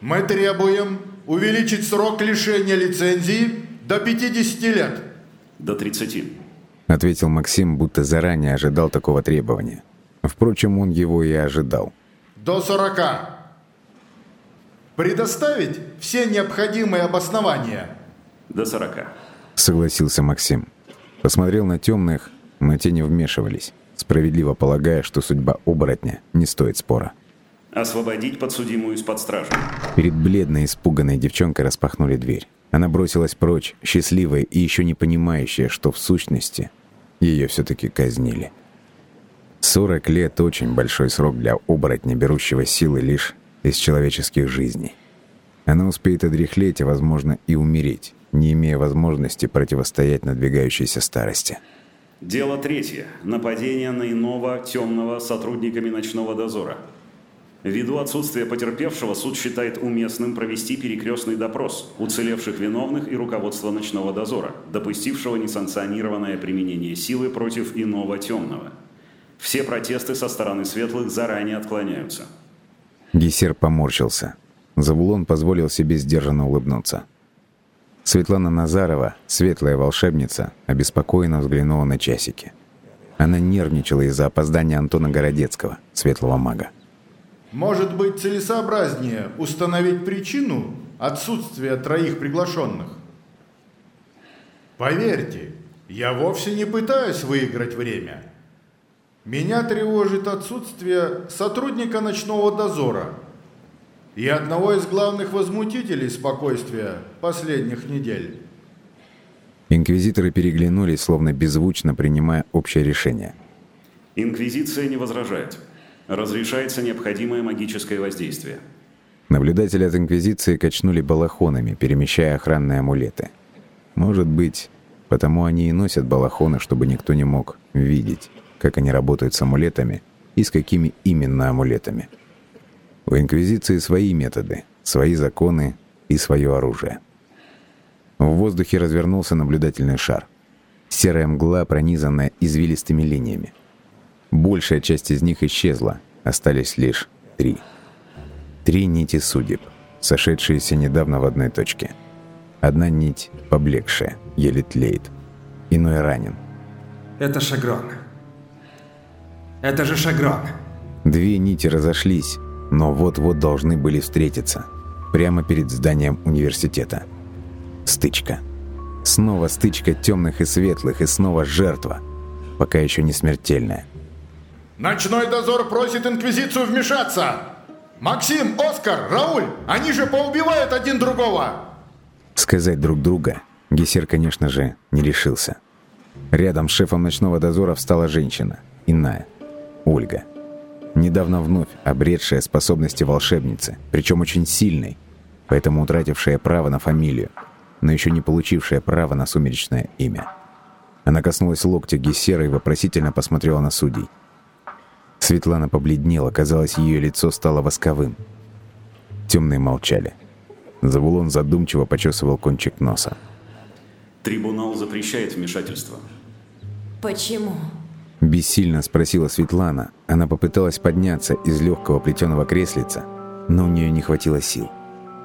Speaker 12: Мы требуем увеличить срок лишения лицензии до 50 лет.
Speaker 11: До 30.
Speaker 1: Ответил Максим, будто заранее ожидал такого требования. Впрочем, он его и ожидал.
Speaker 12: До 40. Предоставить все необходимые обоснования.
Speaker 11: До 40.
Speaker 1: Согласился Максим. Посмотрел на темных, но те не вмешивались, справедливо полагая, что судьба оборотня не стоит спора.
Speaker 11: Освободить подсудимую из-под стражи.
Speaker 1: Перед бледной, испуганной девчонкой распахнули дверь. Она бросилась прочь, счастливая и еще не понимающая, что в сущности ее все-таки казнили. 40 лет – очень большой срок для оборотня, берущего силы лишь из человеческих жизней. Она успеет одряхлеть, а, возможно, и умереть, не имея возможности противостоять надвигающейся старости.
Speaker 11: Дело третье. Нападение на иного темного сотрудниками ночного дозора. Ввиду отсутствия потерпевшего, суд считает уместным провести перекрестный допрос уцелевших виновных и руководства ночного дозора, допустившего несанкционированное применение силы против иного темного. Все протесты со стороны светлых заранее отклоняются.
Speaker 1: Гессер поморщился. Завулон позволил себе сдержанно улыбнуться. Светлана Назарова, светлая волшебница, обеспокоенно взглянула на часики. Она нервничала из-за опоздания Антона Городецкого, светлого мага.
Speaker 12: Может быть целесообразнее установить причину отсутствия троих приглашенных? Поверьте, я вовсе не пытаюсь выиграть время. Меня тревожит отсутствие сотрудника ночного дозора и одного из главных возмутителей спокойствия последних недель.
Speaker 1: Инквизиторы переглянулись, словно беззвучно принимая общее решение.
Speaker 11: Инквизиция не возражает. Разрешается необходимое магическое воздействие.
Speaker 1: Наблюдатели от Инквизиции качнули балахонами, перемещая охранные амулеты. Может быть, потому они и носят балахоны, чтобы никто не мог видеть, как они работают с амулетами и с какими именно амулетами. У Инквизиции свои методы, свои законы и свое оружие. В воздухе развернулся наблюдательный шар. Серая мгла, пронизанная извилистыми линиями. Большая часть из них исчезла, остались лишь три. Три нити судеб, сошедшиеся недавно в одной точке. Одна нить поблекшая, еле тлеет. Иной ранен.
Speaker 7: Это Шагрон. Это же Шагрон.
Speaker 1: Две нити разошлись, но вот-вот должны были встретиться. Прямо перед зданием университета. Стычка. Снова стычка темных и светлых, и снова жертва. Пока еще не смертельная.
Speaker 12: Ночной дозор просит Инквизицию вмешаться! Максим, Оскар, Рауль, они же поубивают один другого!
Speaker 1: Сказать друг друга Гессер, конечно же, не решился. Рядом с шефом ночного дозора встала женщина, иная, Ольга. Недавно вновь обретшая способности волшебницы, причем очень сильной, поэтому утратившая право на фамилию, но еще не получившая право на сумеречное имя. Она коснулась локтя Гессера и вопросительно посмотрела на судей. Светлана побледнела, казалось, ее лицо стало восковым. Темные молчали. Завулон задумчиво почесывал кончик носа.
Speaker 11: Трибунал запрещает вмешательство.
Speaker 5: Почему?
Speaker 1: Бессильно спросила Светлана. Она попыталась подняться из легкого плетеного креслица, но у нее не хватило сил.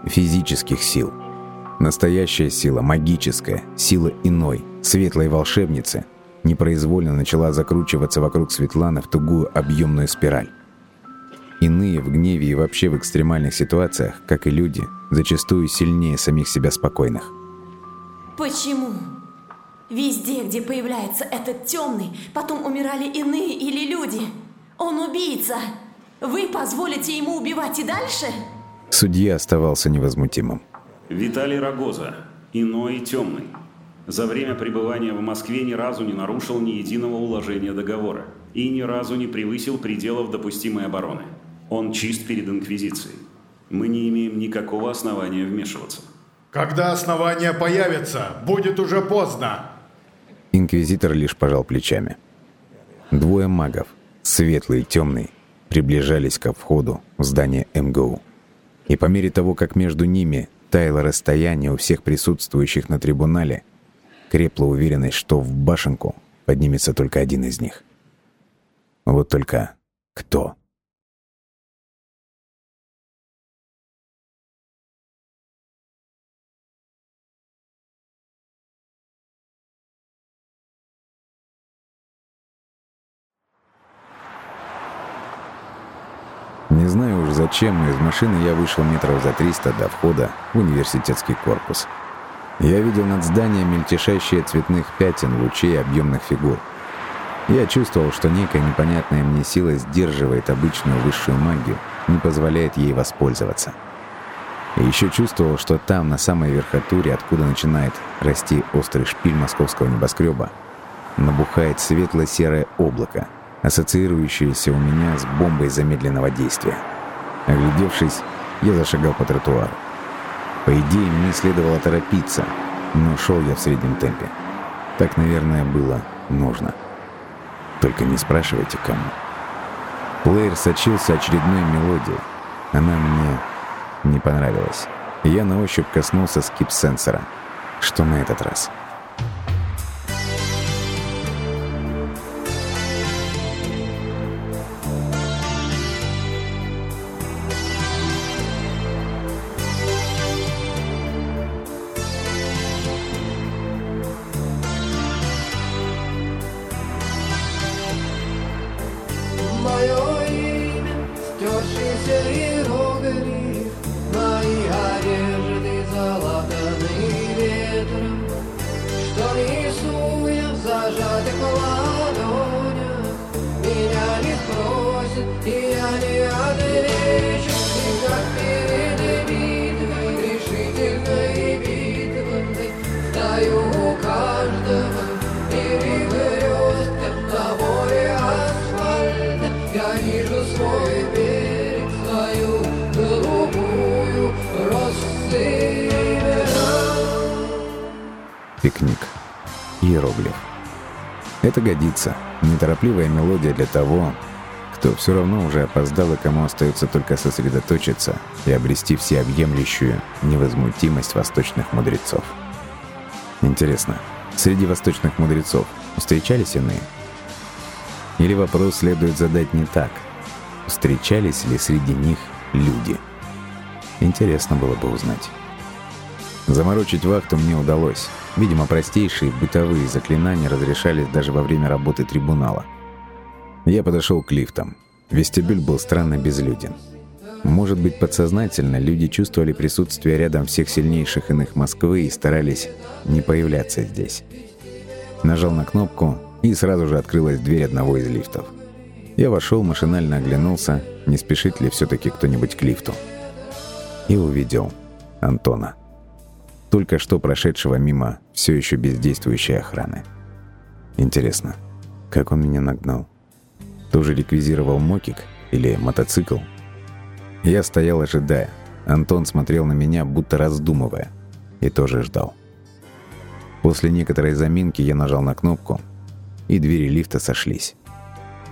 Speaker 1: Физических сил. Настоящая сила, магическая, сила иной, светлой волшебницы, непроизвольно начала закручиваться вокруг Светланы в тугую объемную спираль. Иные в гневе и вообще в экстремальных ситуациях, как и люди, зачастую сильнее самих себя спокойных.
Speaker 5: Почему? Везде, где появляется этот темный, потом умирали иные или люди. Он убийца. Вы позволите ему убивать и дальше?
Speaker 1: Судья оставался невозмутимым.
Speaker 11: Виталий Рогоза. Иной темный. За время пребывания в Москве ни разу не нарушил ни единого уложения договора и ни разу не превысил пределов допустимой обороны. Он чист перед Инквизицией. Мы не имеем никакого основания вмешиваться.
Speaker 12: Когда основания появятся, будет уже поздно.
Speaker 1: Инквизитор лишь пожал плечами. Двое магов, светлый и темный, приближались ко входу в здание МГУ. И по мере того, как между ними таяло расстояние у всех присутствующих на трибунале, крепла уверенность, что в башенку поднимется только один из них. Вот только кто? Зачем, но из машины я вышел метров за 300 до входа в университетский корпус. Я видел над зданием мельтешащие цветных пятен, лучей объемных фигур. Я чувствовал, что некая непонятная мне сила сдерживает обычную высшую магию, не позволяет ей воспользоваться. И еще чувствовал, что там, на самой верхотуре, откуда начинает расти острый шпиль московского небоскреба, набухает светло-серое облако, ассоциирующееся у меня с бомбой замедленного действия. Оглядевшись, я зашагал по тротуару. По идее, мне следовало торопиться, но шел я в среднем темпе. Так, наверное, было нужно. Только не спрашивайте, кому. Плеер сочился очередной мелодией. Она мне не понравилась. Я на ощупь коснулся скип-сенсора. Что на этот раз? — годится. Неторопливая мелодия для того, кто все равно уже опоздал и кому остается только сосредоточиться и обрести всеобъемлющую невозмутимость восточных мудрецов. Интересно, среди восточных мудрецов встречались иные? Или вопрос следует задать не так? Встречались ли среди них люди? Интересно было бы узнать. Заморочить вахту мне удалось. Видимо, простейшие бытовые заклинания разрешались даже во время работы трибунала. Я подошел к лифтам. Вестибюль был странно безлюден. Может быть, подсознательно люди чувствовали присутствие рядом всех сильнейших иных Москвы и старались не появляться здесь. Нажал на кнопку, и сразу же открылась дверь одного из лифтов. Я вошел, машинально оглянулся, не спешит ли все-таки кто-нибудь к лифту. И увидел Антона только что прошедшего мимо все еще бездействующей охраны. Интересно, как он меня нагнал? Тоже реквизировал мотик или мотоцикл? Я стоял, ожидая. Антон смотрел на меня, будто раздумывая, и тоже ждал. После некоторой заминки я нажал на кнопку, и двери лифта сошлись.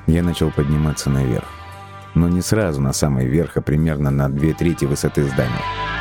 Speaker 1: Я начал подниматься наверх, но не сразу на самый верх, а примерно на две трети высоты здания.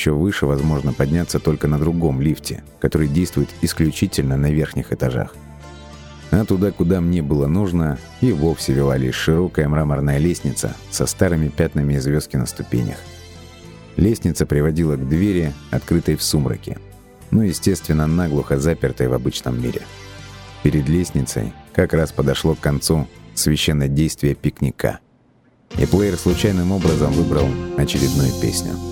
Speaker 1: Еще выше возможно подняться только на другом лифте, который действует исключительно на верхних этажах. А туда, куда мне было нужно, и вовсе вела лишь широкая мраморная лестница со старыми пятнами звездки на ступенях. Лестница приводила к двери, открытой в сумраке, ну, естественно, наглухо запертой в обычном мире. Перед лестницей как раз подошло к концу священное действие пикника. И плеер случайным образом выбрал очередную песню –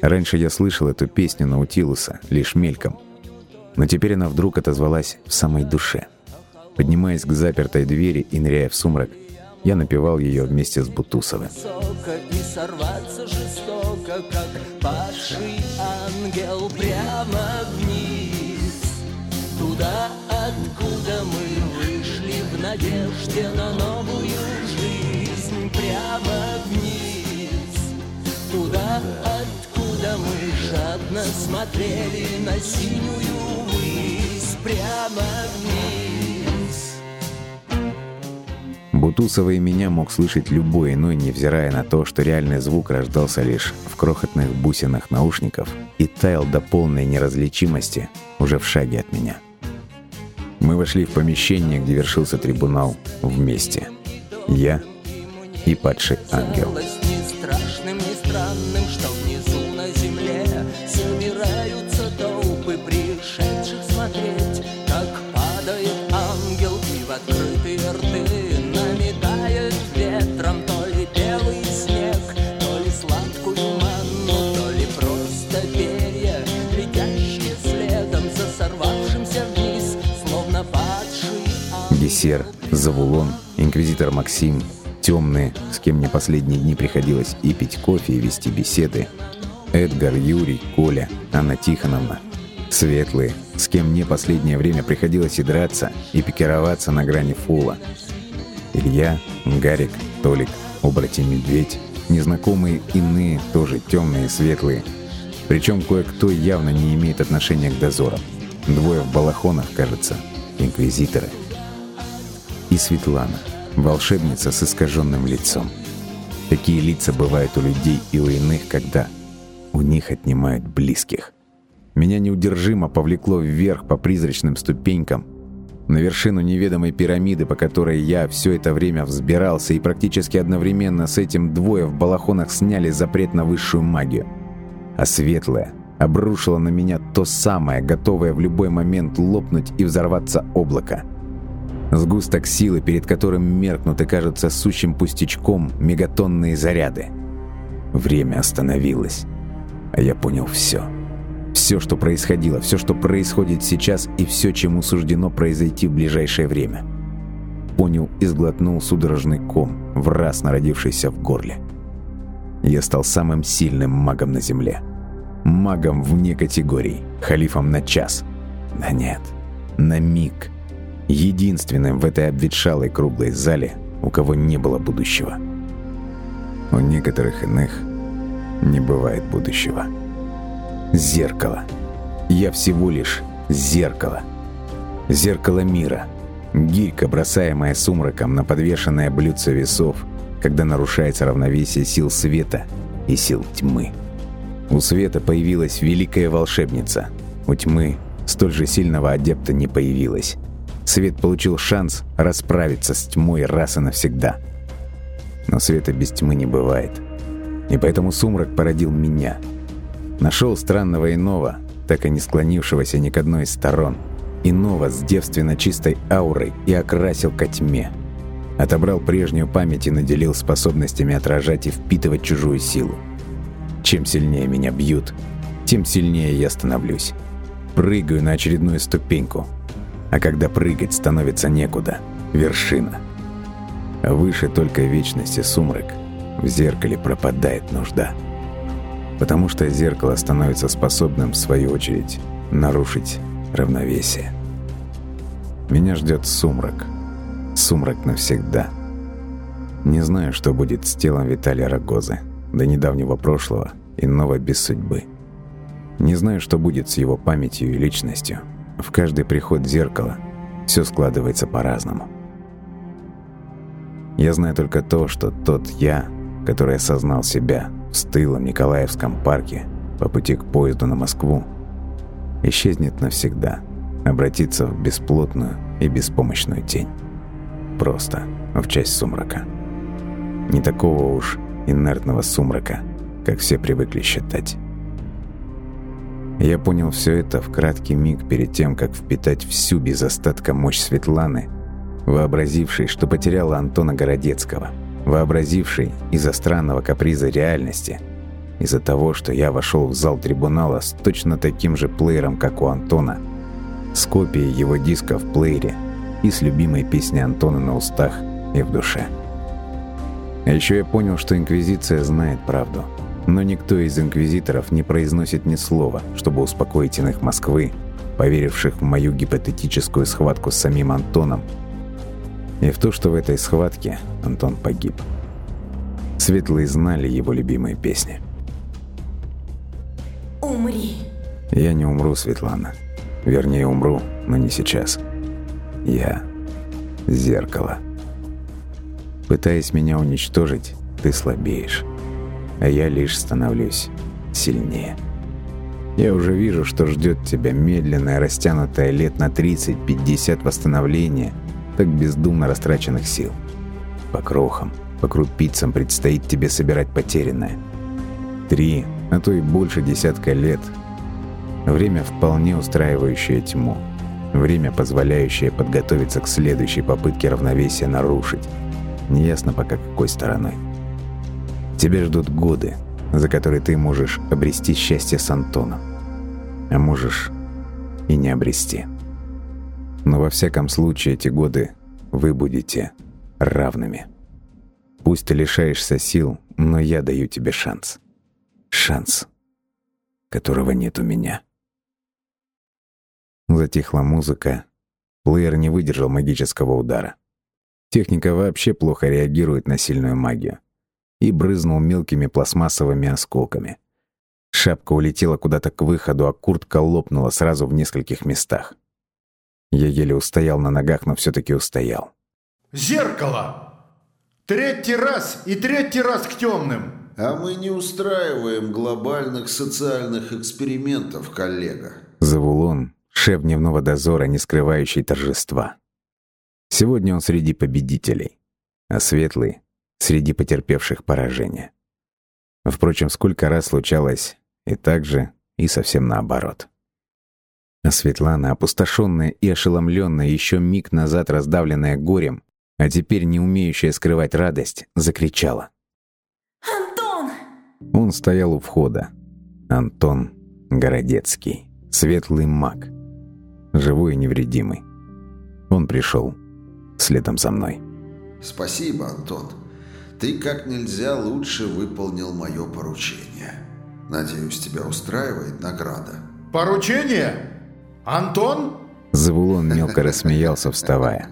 Speaker 1: Раньше я слышал эту песню Наутилуса лишь мельком. Но теперь она вдруг отозвалась в самой душе. Поднимаясь к запертой двери и ныряя в сумрак, я напевал ее вместе с Бутусовым. И сорваться жестоко, как падший ангел прямо вниз, туда, откуда мы вышли в надежде на новую жизнь, прямо вниз, туда, когда мы жадно смотрели на синюю высь прямо вниз. Бутусова и меня мог слышать любой иной, невзирая на то, что реальный звук рождался лишь в крохотных бусинах наушников и таял до полной неразличимости уже в шаге от меня. Мы вошли в помещение, где вершился трибунал, вместе. Я и падший ангел. Гессер, Завулон, Инквизитор Максим, темные, с кем мне последние дни приходилось и пить кофе, и вести беседы, Эдгар, Юрий, Коля, Анна Тихоновна, светлые, с кем мне последнее время приходилось и драться, и пикироваться на грани фула, Илья, Гарик, Толик, оборотень Медведь, незнакомые иные, тоже темные, светлые, причем кое-кто явно не имеет отношения к дозорам. Двое в балахонах, кажется, инквизиторы — и Светлана, волшебница с искаженным лицом. Такие лица бывают у людей и у иных, когда у них отнимают близких. Меня неудержимо повлекло вверх по призрачным ступенькам, на вершину неведомой пирамиды, по которой я все это время взбирался, и практически одновременно с этим двое в балахонах сняли запрет на высшую магию. А светлая обрушила на меня то самое, готовое в любой момент лопнуть и взорваться облако — Сгусток силы, перед которым меркнут и кажутся сущим пустячком мегатонные заряды. Время остановилось. А я понял все. Все, что происходило, все, что происходит сейчас и все, чему суждено произойти в ближайшее время. Понял и сглотнул судорожный ком, в раз народившийся в горле. Я стал самым сильным магом на Земле. Магом вне категорий, халифом на час. Да нет, на миг – единственным в этой обветшалой круглой зале, у кого не было будущего. У некоторых иных не бывает будущего. Зеркало. Я всего лишь зеркало. Зеркало мира. Гирька, бросаемая сумраком на подвешенное блюдце весов, когда нарушается равновесие сил света и сил тьмы. У света появилась великая волшебница. У тьмы столь же сильного адепта не появилось. Свет получил шанс расправиться с тьмой раз и навсегда. Но света без тьмы не бывает. И поэтому сумрак породил меня. Нашел странного иного, так и не склонившегося ни к одной из сторон. Иного с девственно чистой аурой и окрасил ко тьме. Отобрал прежнюю память и наделил способностями отражать и впитывать чужую силу. Чем сильнее меня бьют, тем сильнее я становлюсь. Прыгаю на очередную ступеньку. А когда прыгать становится некуда, вершина. Выше только вечности сумрак. В зеркале пропадает нужда. Потому что зеркало становится способным, в свою очередь, нарушить равновесие. Меня ждет сумрак. Сумрак навсегда. Не знаю, что будет с телом Виталия Рогозы, до недавнего прошлого, иного без судьбы. Не знаю, что будет с его памятью и личностью. В каждый приход зеркала все складывается по-разному. Я знаю только то, что тот я, который осознал себя в стылом Николаевском парке по пути к поезду на Москву, исчезнет навсегда, обратится в бесплотную и беспомощную тень. Просто в часть сумрака. Не такого уж инертного сумрака, как все привыкли считать. Я понял все это в краткий миг перед тем, как впитать всю без остатка мощь Светланы, вообразившей, что потеряла Антона Городецкого, вообразившей из-за странного каприза реальности, из-за того, что я вошел в зал трибунала с точно таким же плеером, как у Антона, с копией его диска в плеере и с любимой песней Антона на устах и в душе. А еще я понял, что Инквизиция знает правду. Но никто из инквизиторов не произносит ни слова, чтобы успокоить иных Москвы, поверивших в мою гипотетическую схватку с самим Антоном. И в то, что в этой схватке Антон погиб. Светлые знали его любимые песни.
Speaker 5: Умри.
Speaker 1: Я не умру, Светлана. Вернее, умру, но не сейчас. Я — зеркало. Пытаясь меня уничтожить, ты слабеешь. А я лишь становлюсь сильнее. Я уже вижу, что ждет тебя медленное, растянутое лет на 30-50 восстановление так бездумно растраченных сил. По крохам, по крупицам предстоит тебе собирать потерянное. Три, а то и больше десятка лет. Время, вполне устраивающее тьму. Время, позволяющее подготовиться к следующей попытке равновесия нарушить. Неясно пока какой стороной. Тебя ждут годы, за которые ты можешь обрести счастье с Антоном. А можешь и не обрести. Но во всяком случае эти годы вы будете равными. Пусть ты лишаешься сил, но я даю тебе шанс. Шанс, которого нет у меня. Затихла музыка. Плеер не выдержал магического удара. Техника вообще плохо реагирует на сильную магию. И брызнул мелкими пластмассовыми осколками. Шапка улетела куда-то к выходу, а куртка лопнула сразу в нескольких местах. Я еле устоял на ногах, но все-таки устоял.
Speaker 12: Зеркало! Третий раз и третий раз к темным!
Speaker 3: А мы не устраиваем глобальных социальных экспериментов, коллега.
Speaker 1: Завулон, шеф дневного дозора, не скрывающий торжества. Сегодня он среди победителей, а Светлый — среди потерпевших поражение. Впрочем, сколько раз случалось и так же, и совсем наоборот. А Светлана, опустошенная и ошеломленная, еще миг назад раздавленная горем, а теперь не умеющая скрывать радость, закричала.
Speaker 5: Антон!
Speaker 1: Он стоял у входа. Антон Городецкий, светлый маг, живой и невредимый. Он пришел следом за мной.
Speaker 3: Спасибо, Антон. Ты как нельзя лучше выполнил мое поручение. Надеюсь, тебя устраивает награда.
Speaker 12: Поручение? Антон?
Speaker 1: Завулон мелко рассмеялся, вставая.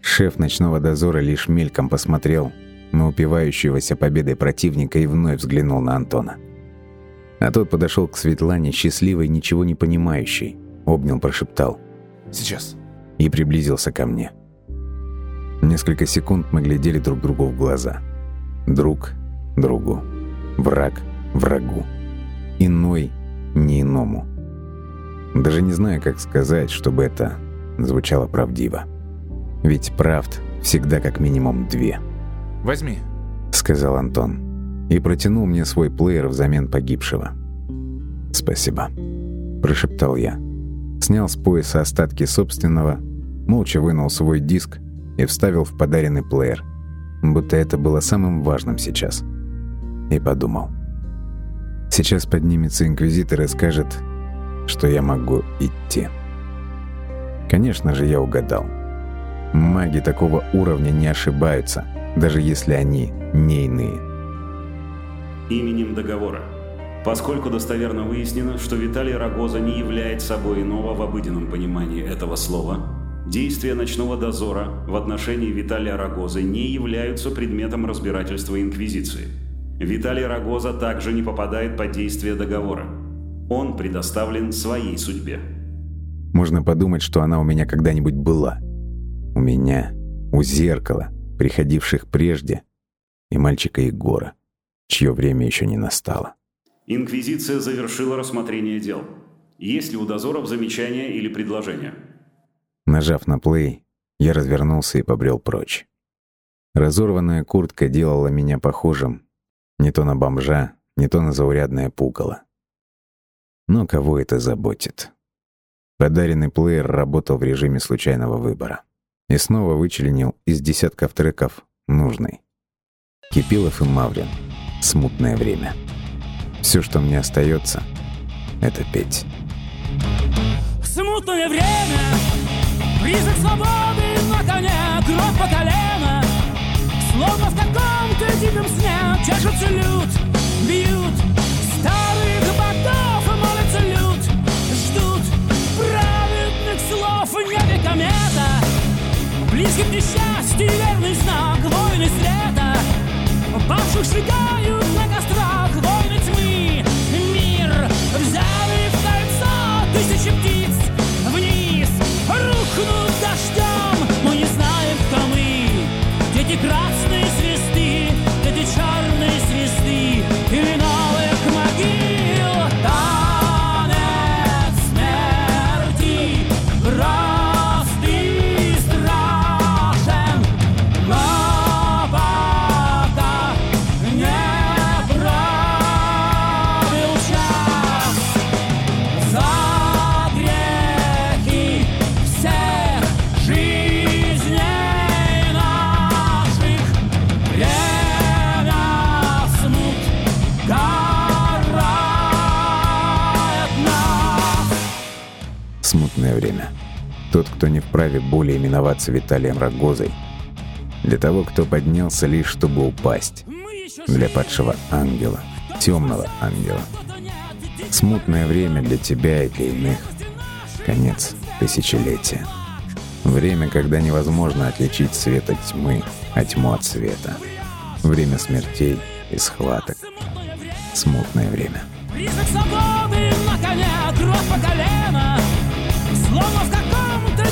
Speaker 1: Шеф ночного дозора лишь мельком посмотрел на упивающегося победой противника и вновь взглянул на Антона. А тот подошел к Светлане, счастливой, ничего не понимающей, обнял, прошептал
Speaker 2: «Сейчас»
Speaker 1: и приблизился ко мне. Несколько секунд мы глядели друг другу в глаза. Друг другу. Враг врагу. Иной не иному. Даже не знаю, как сказать, чтобы это звучало правдиво. Ведь правд всегда как минимум две.
Speaker 2: «Возьми», —
Speaker 1: сказал Антон. И протянул мне свой плеер взамен погибшего. «Спасибо», — прошептал я. Снял с пояса остатки собственного, молча вынул свой диск и вставил в подаренный плеер, будто это было самым важным сейчас. И подумал. Сейчас поднимется инквизитор и скажет, что я могу идти. Конечно же, я угадал. Маги такого уровня не ошибаются, даже если они не иные.
Speaker 11: Именем договора. Поскольку достоверно выяснено, что Виталий Рогоза не является собой иного в обыденном понимании этого слова, действия ночного дозора в отношении Виталия Рогозы не являются предметом разбирательства Инквизиции. Виталий Рогоза также не попадает под действие договора. Он предоставлен своей судьбе.
Speaker 1: Можно подумать, что она у меня когда-нибудь была. У меня, у зеркала, приходивших прежде, и мальчика Егора, чье время еще не настало.
Speaker 11: Инквизиция завершила рассмотрение дел. Есть ли у дозоров замечания или предложения?
Speaker 1: Нажав на плей, я развернулся и побрел прочь. Разорванная куртка делала меня похожим не то на бомжа, не то на заурядное пугало. Но кого это заботит? Подаренный плеер работал в режиме случайного выбора. И снова вычленил из десятков треков нужный. Кипилов и Маврин. Смутное время. Все, что мне остается, это петь.
Speaker 13: Смутное время, призрак свободы на коне, кровь по колено, словно в каком-то диком сне чешется люд, бьют. Старых ботов, молятся люд, ждут праведных слов, небе комета, близким к несчастью верный знак войны света, павших сжигают кто не
Speaker 1: вправе более именоваться Виталием Рогозой. Для того, кто поднялся лишь, чтобы упасть. Для падшего ангела. Темного ангела. Смутное время для тебя и для иных. Конец тысячелетия. Время, когда невозможно отличить свет от тьмы, а тьму от света. Время смертей и схваток. Смутное время.
Speaker 13: Признак свободы на коне, кровь по колено Словно в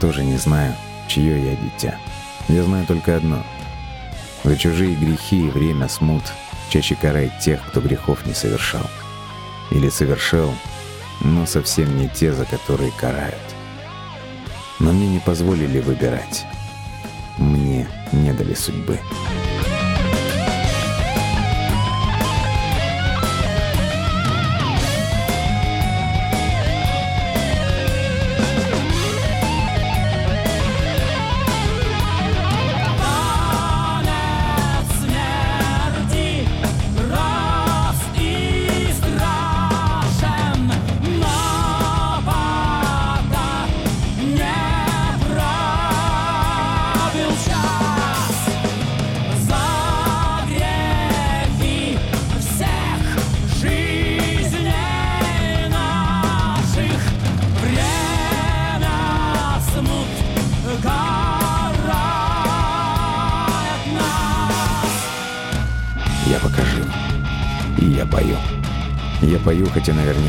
Speaker 1: тоже не знаю, чье я дитя. Я знаю только одно. За чужие грехи и время смут чаще карает тех, кто грехов не совершал. Или совершал, но совсем не те, за которые карают. Но мне не позволили выбирать. Мне не дали судьбы.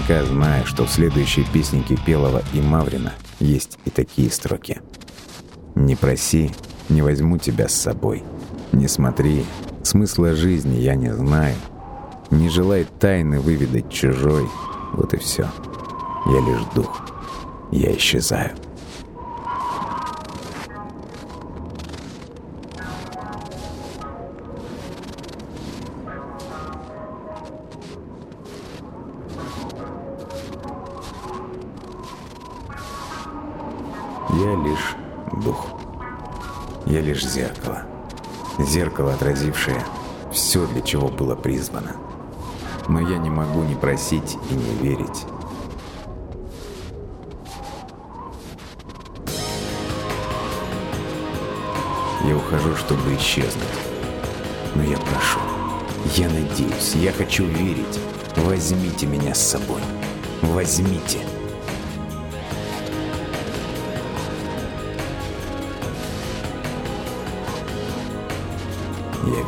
Speaker 1: Наверняка знаю, что в следующей песне Кипелова и Маврина есть и такие строки. «Не проси, не возьму тебя с собой. Не смотри, смысла жизни я не знаю. Не желай тайны выведать чужой. Вот и все. Я лишь дух. Я исчезаю». Зеркало, отразившее все, для чего было призвано. Но я не могу не просить и не верить. Я ухожу, чтобы исчезнуть. Но я прошу, я надеюсь, я хочу верить. Возьмите меня с собой. Возьмите. Я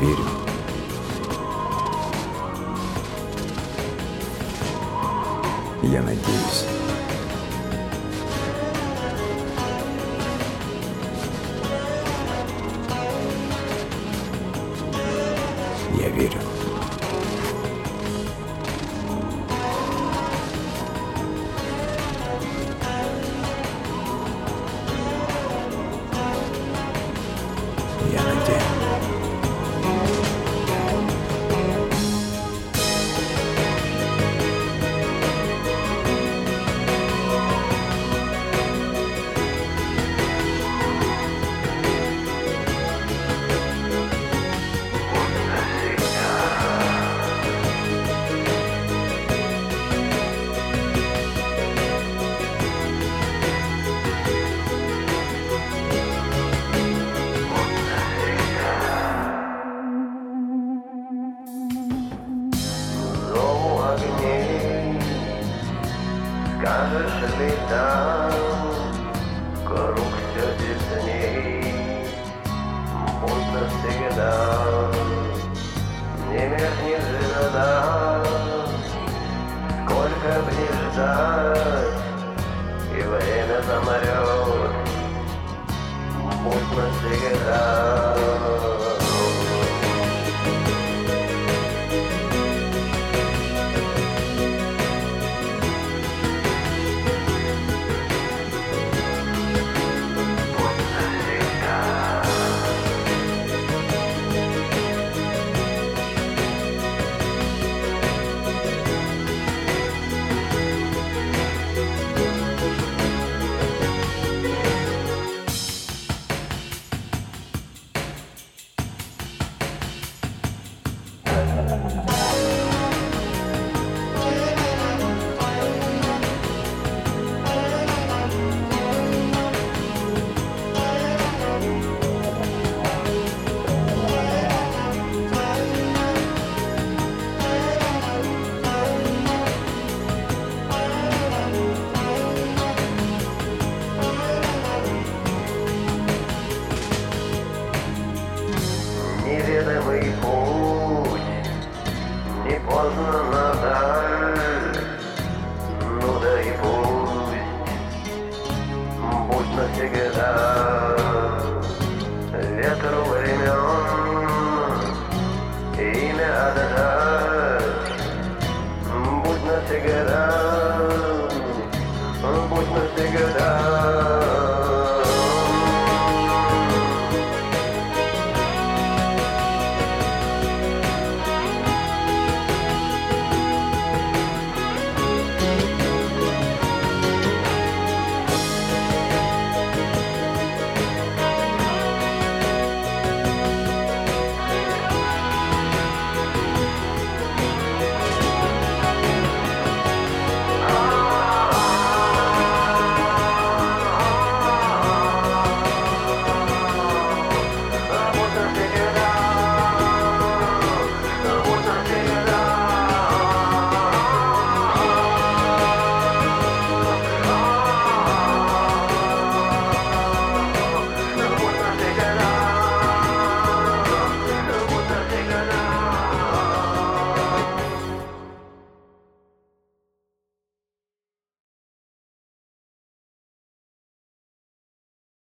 Speaker 1: верю. Я надеюсь.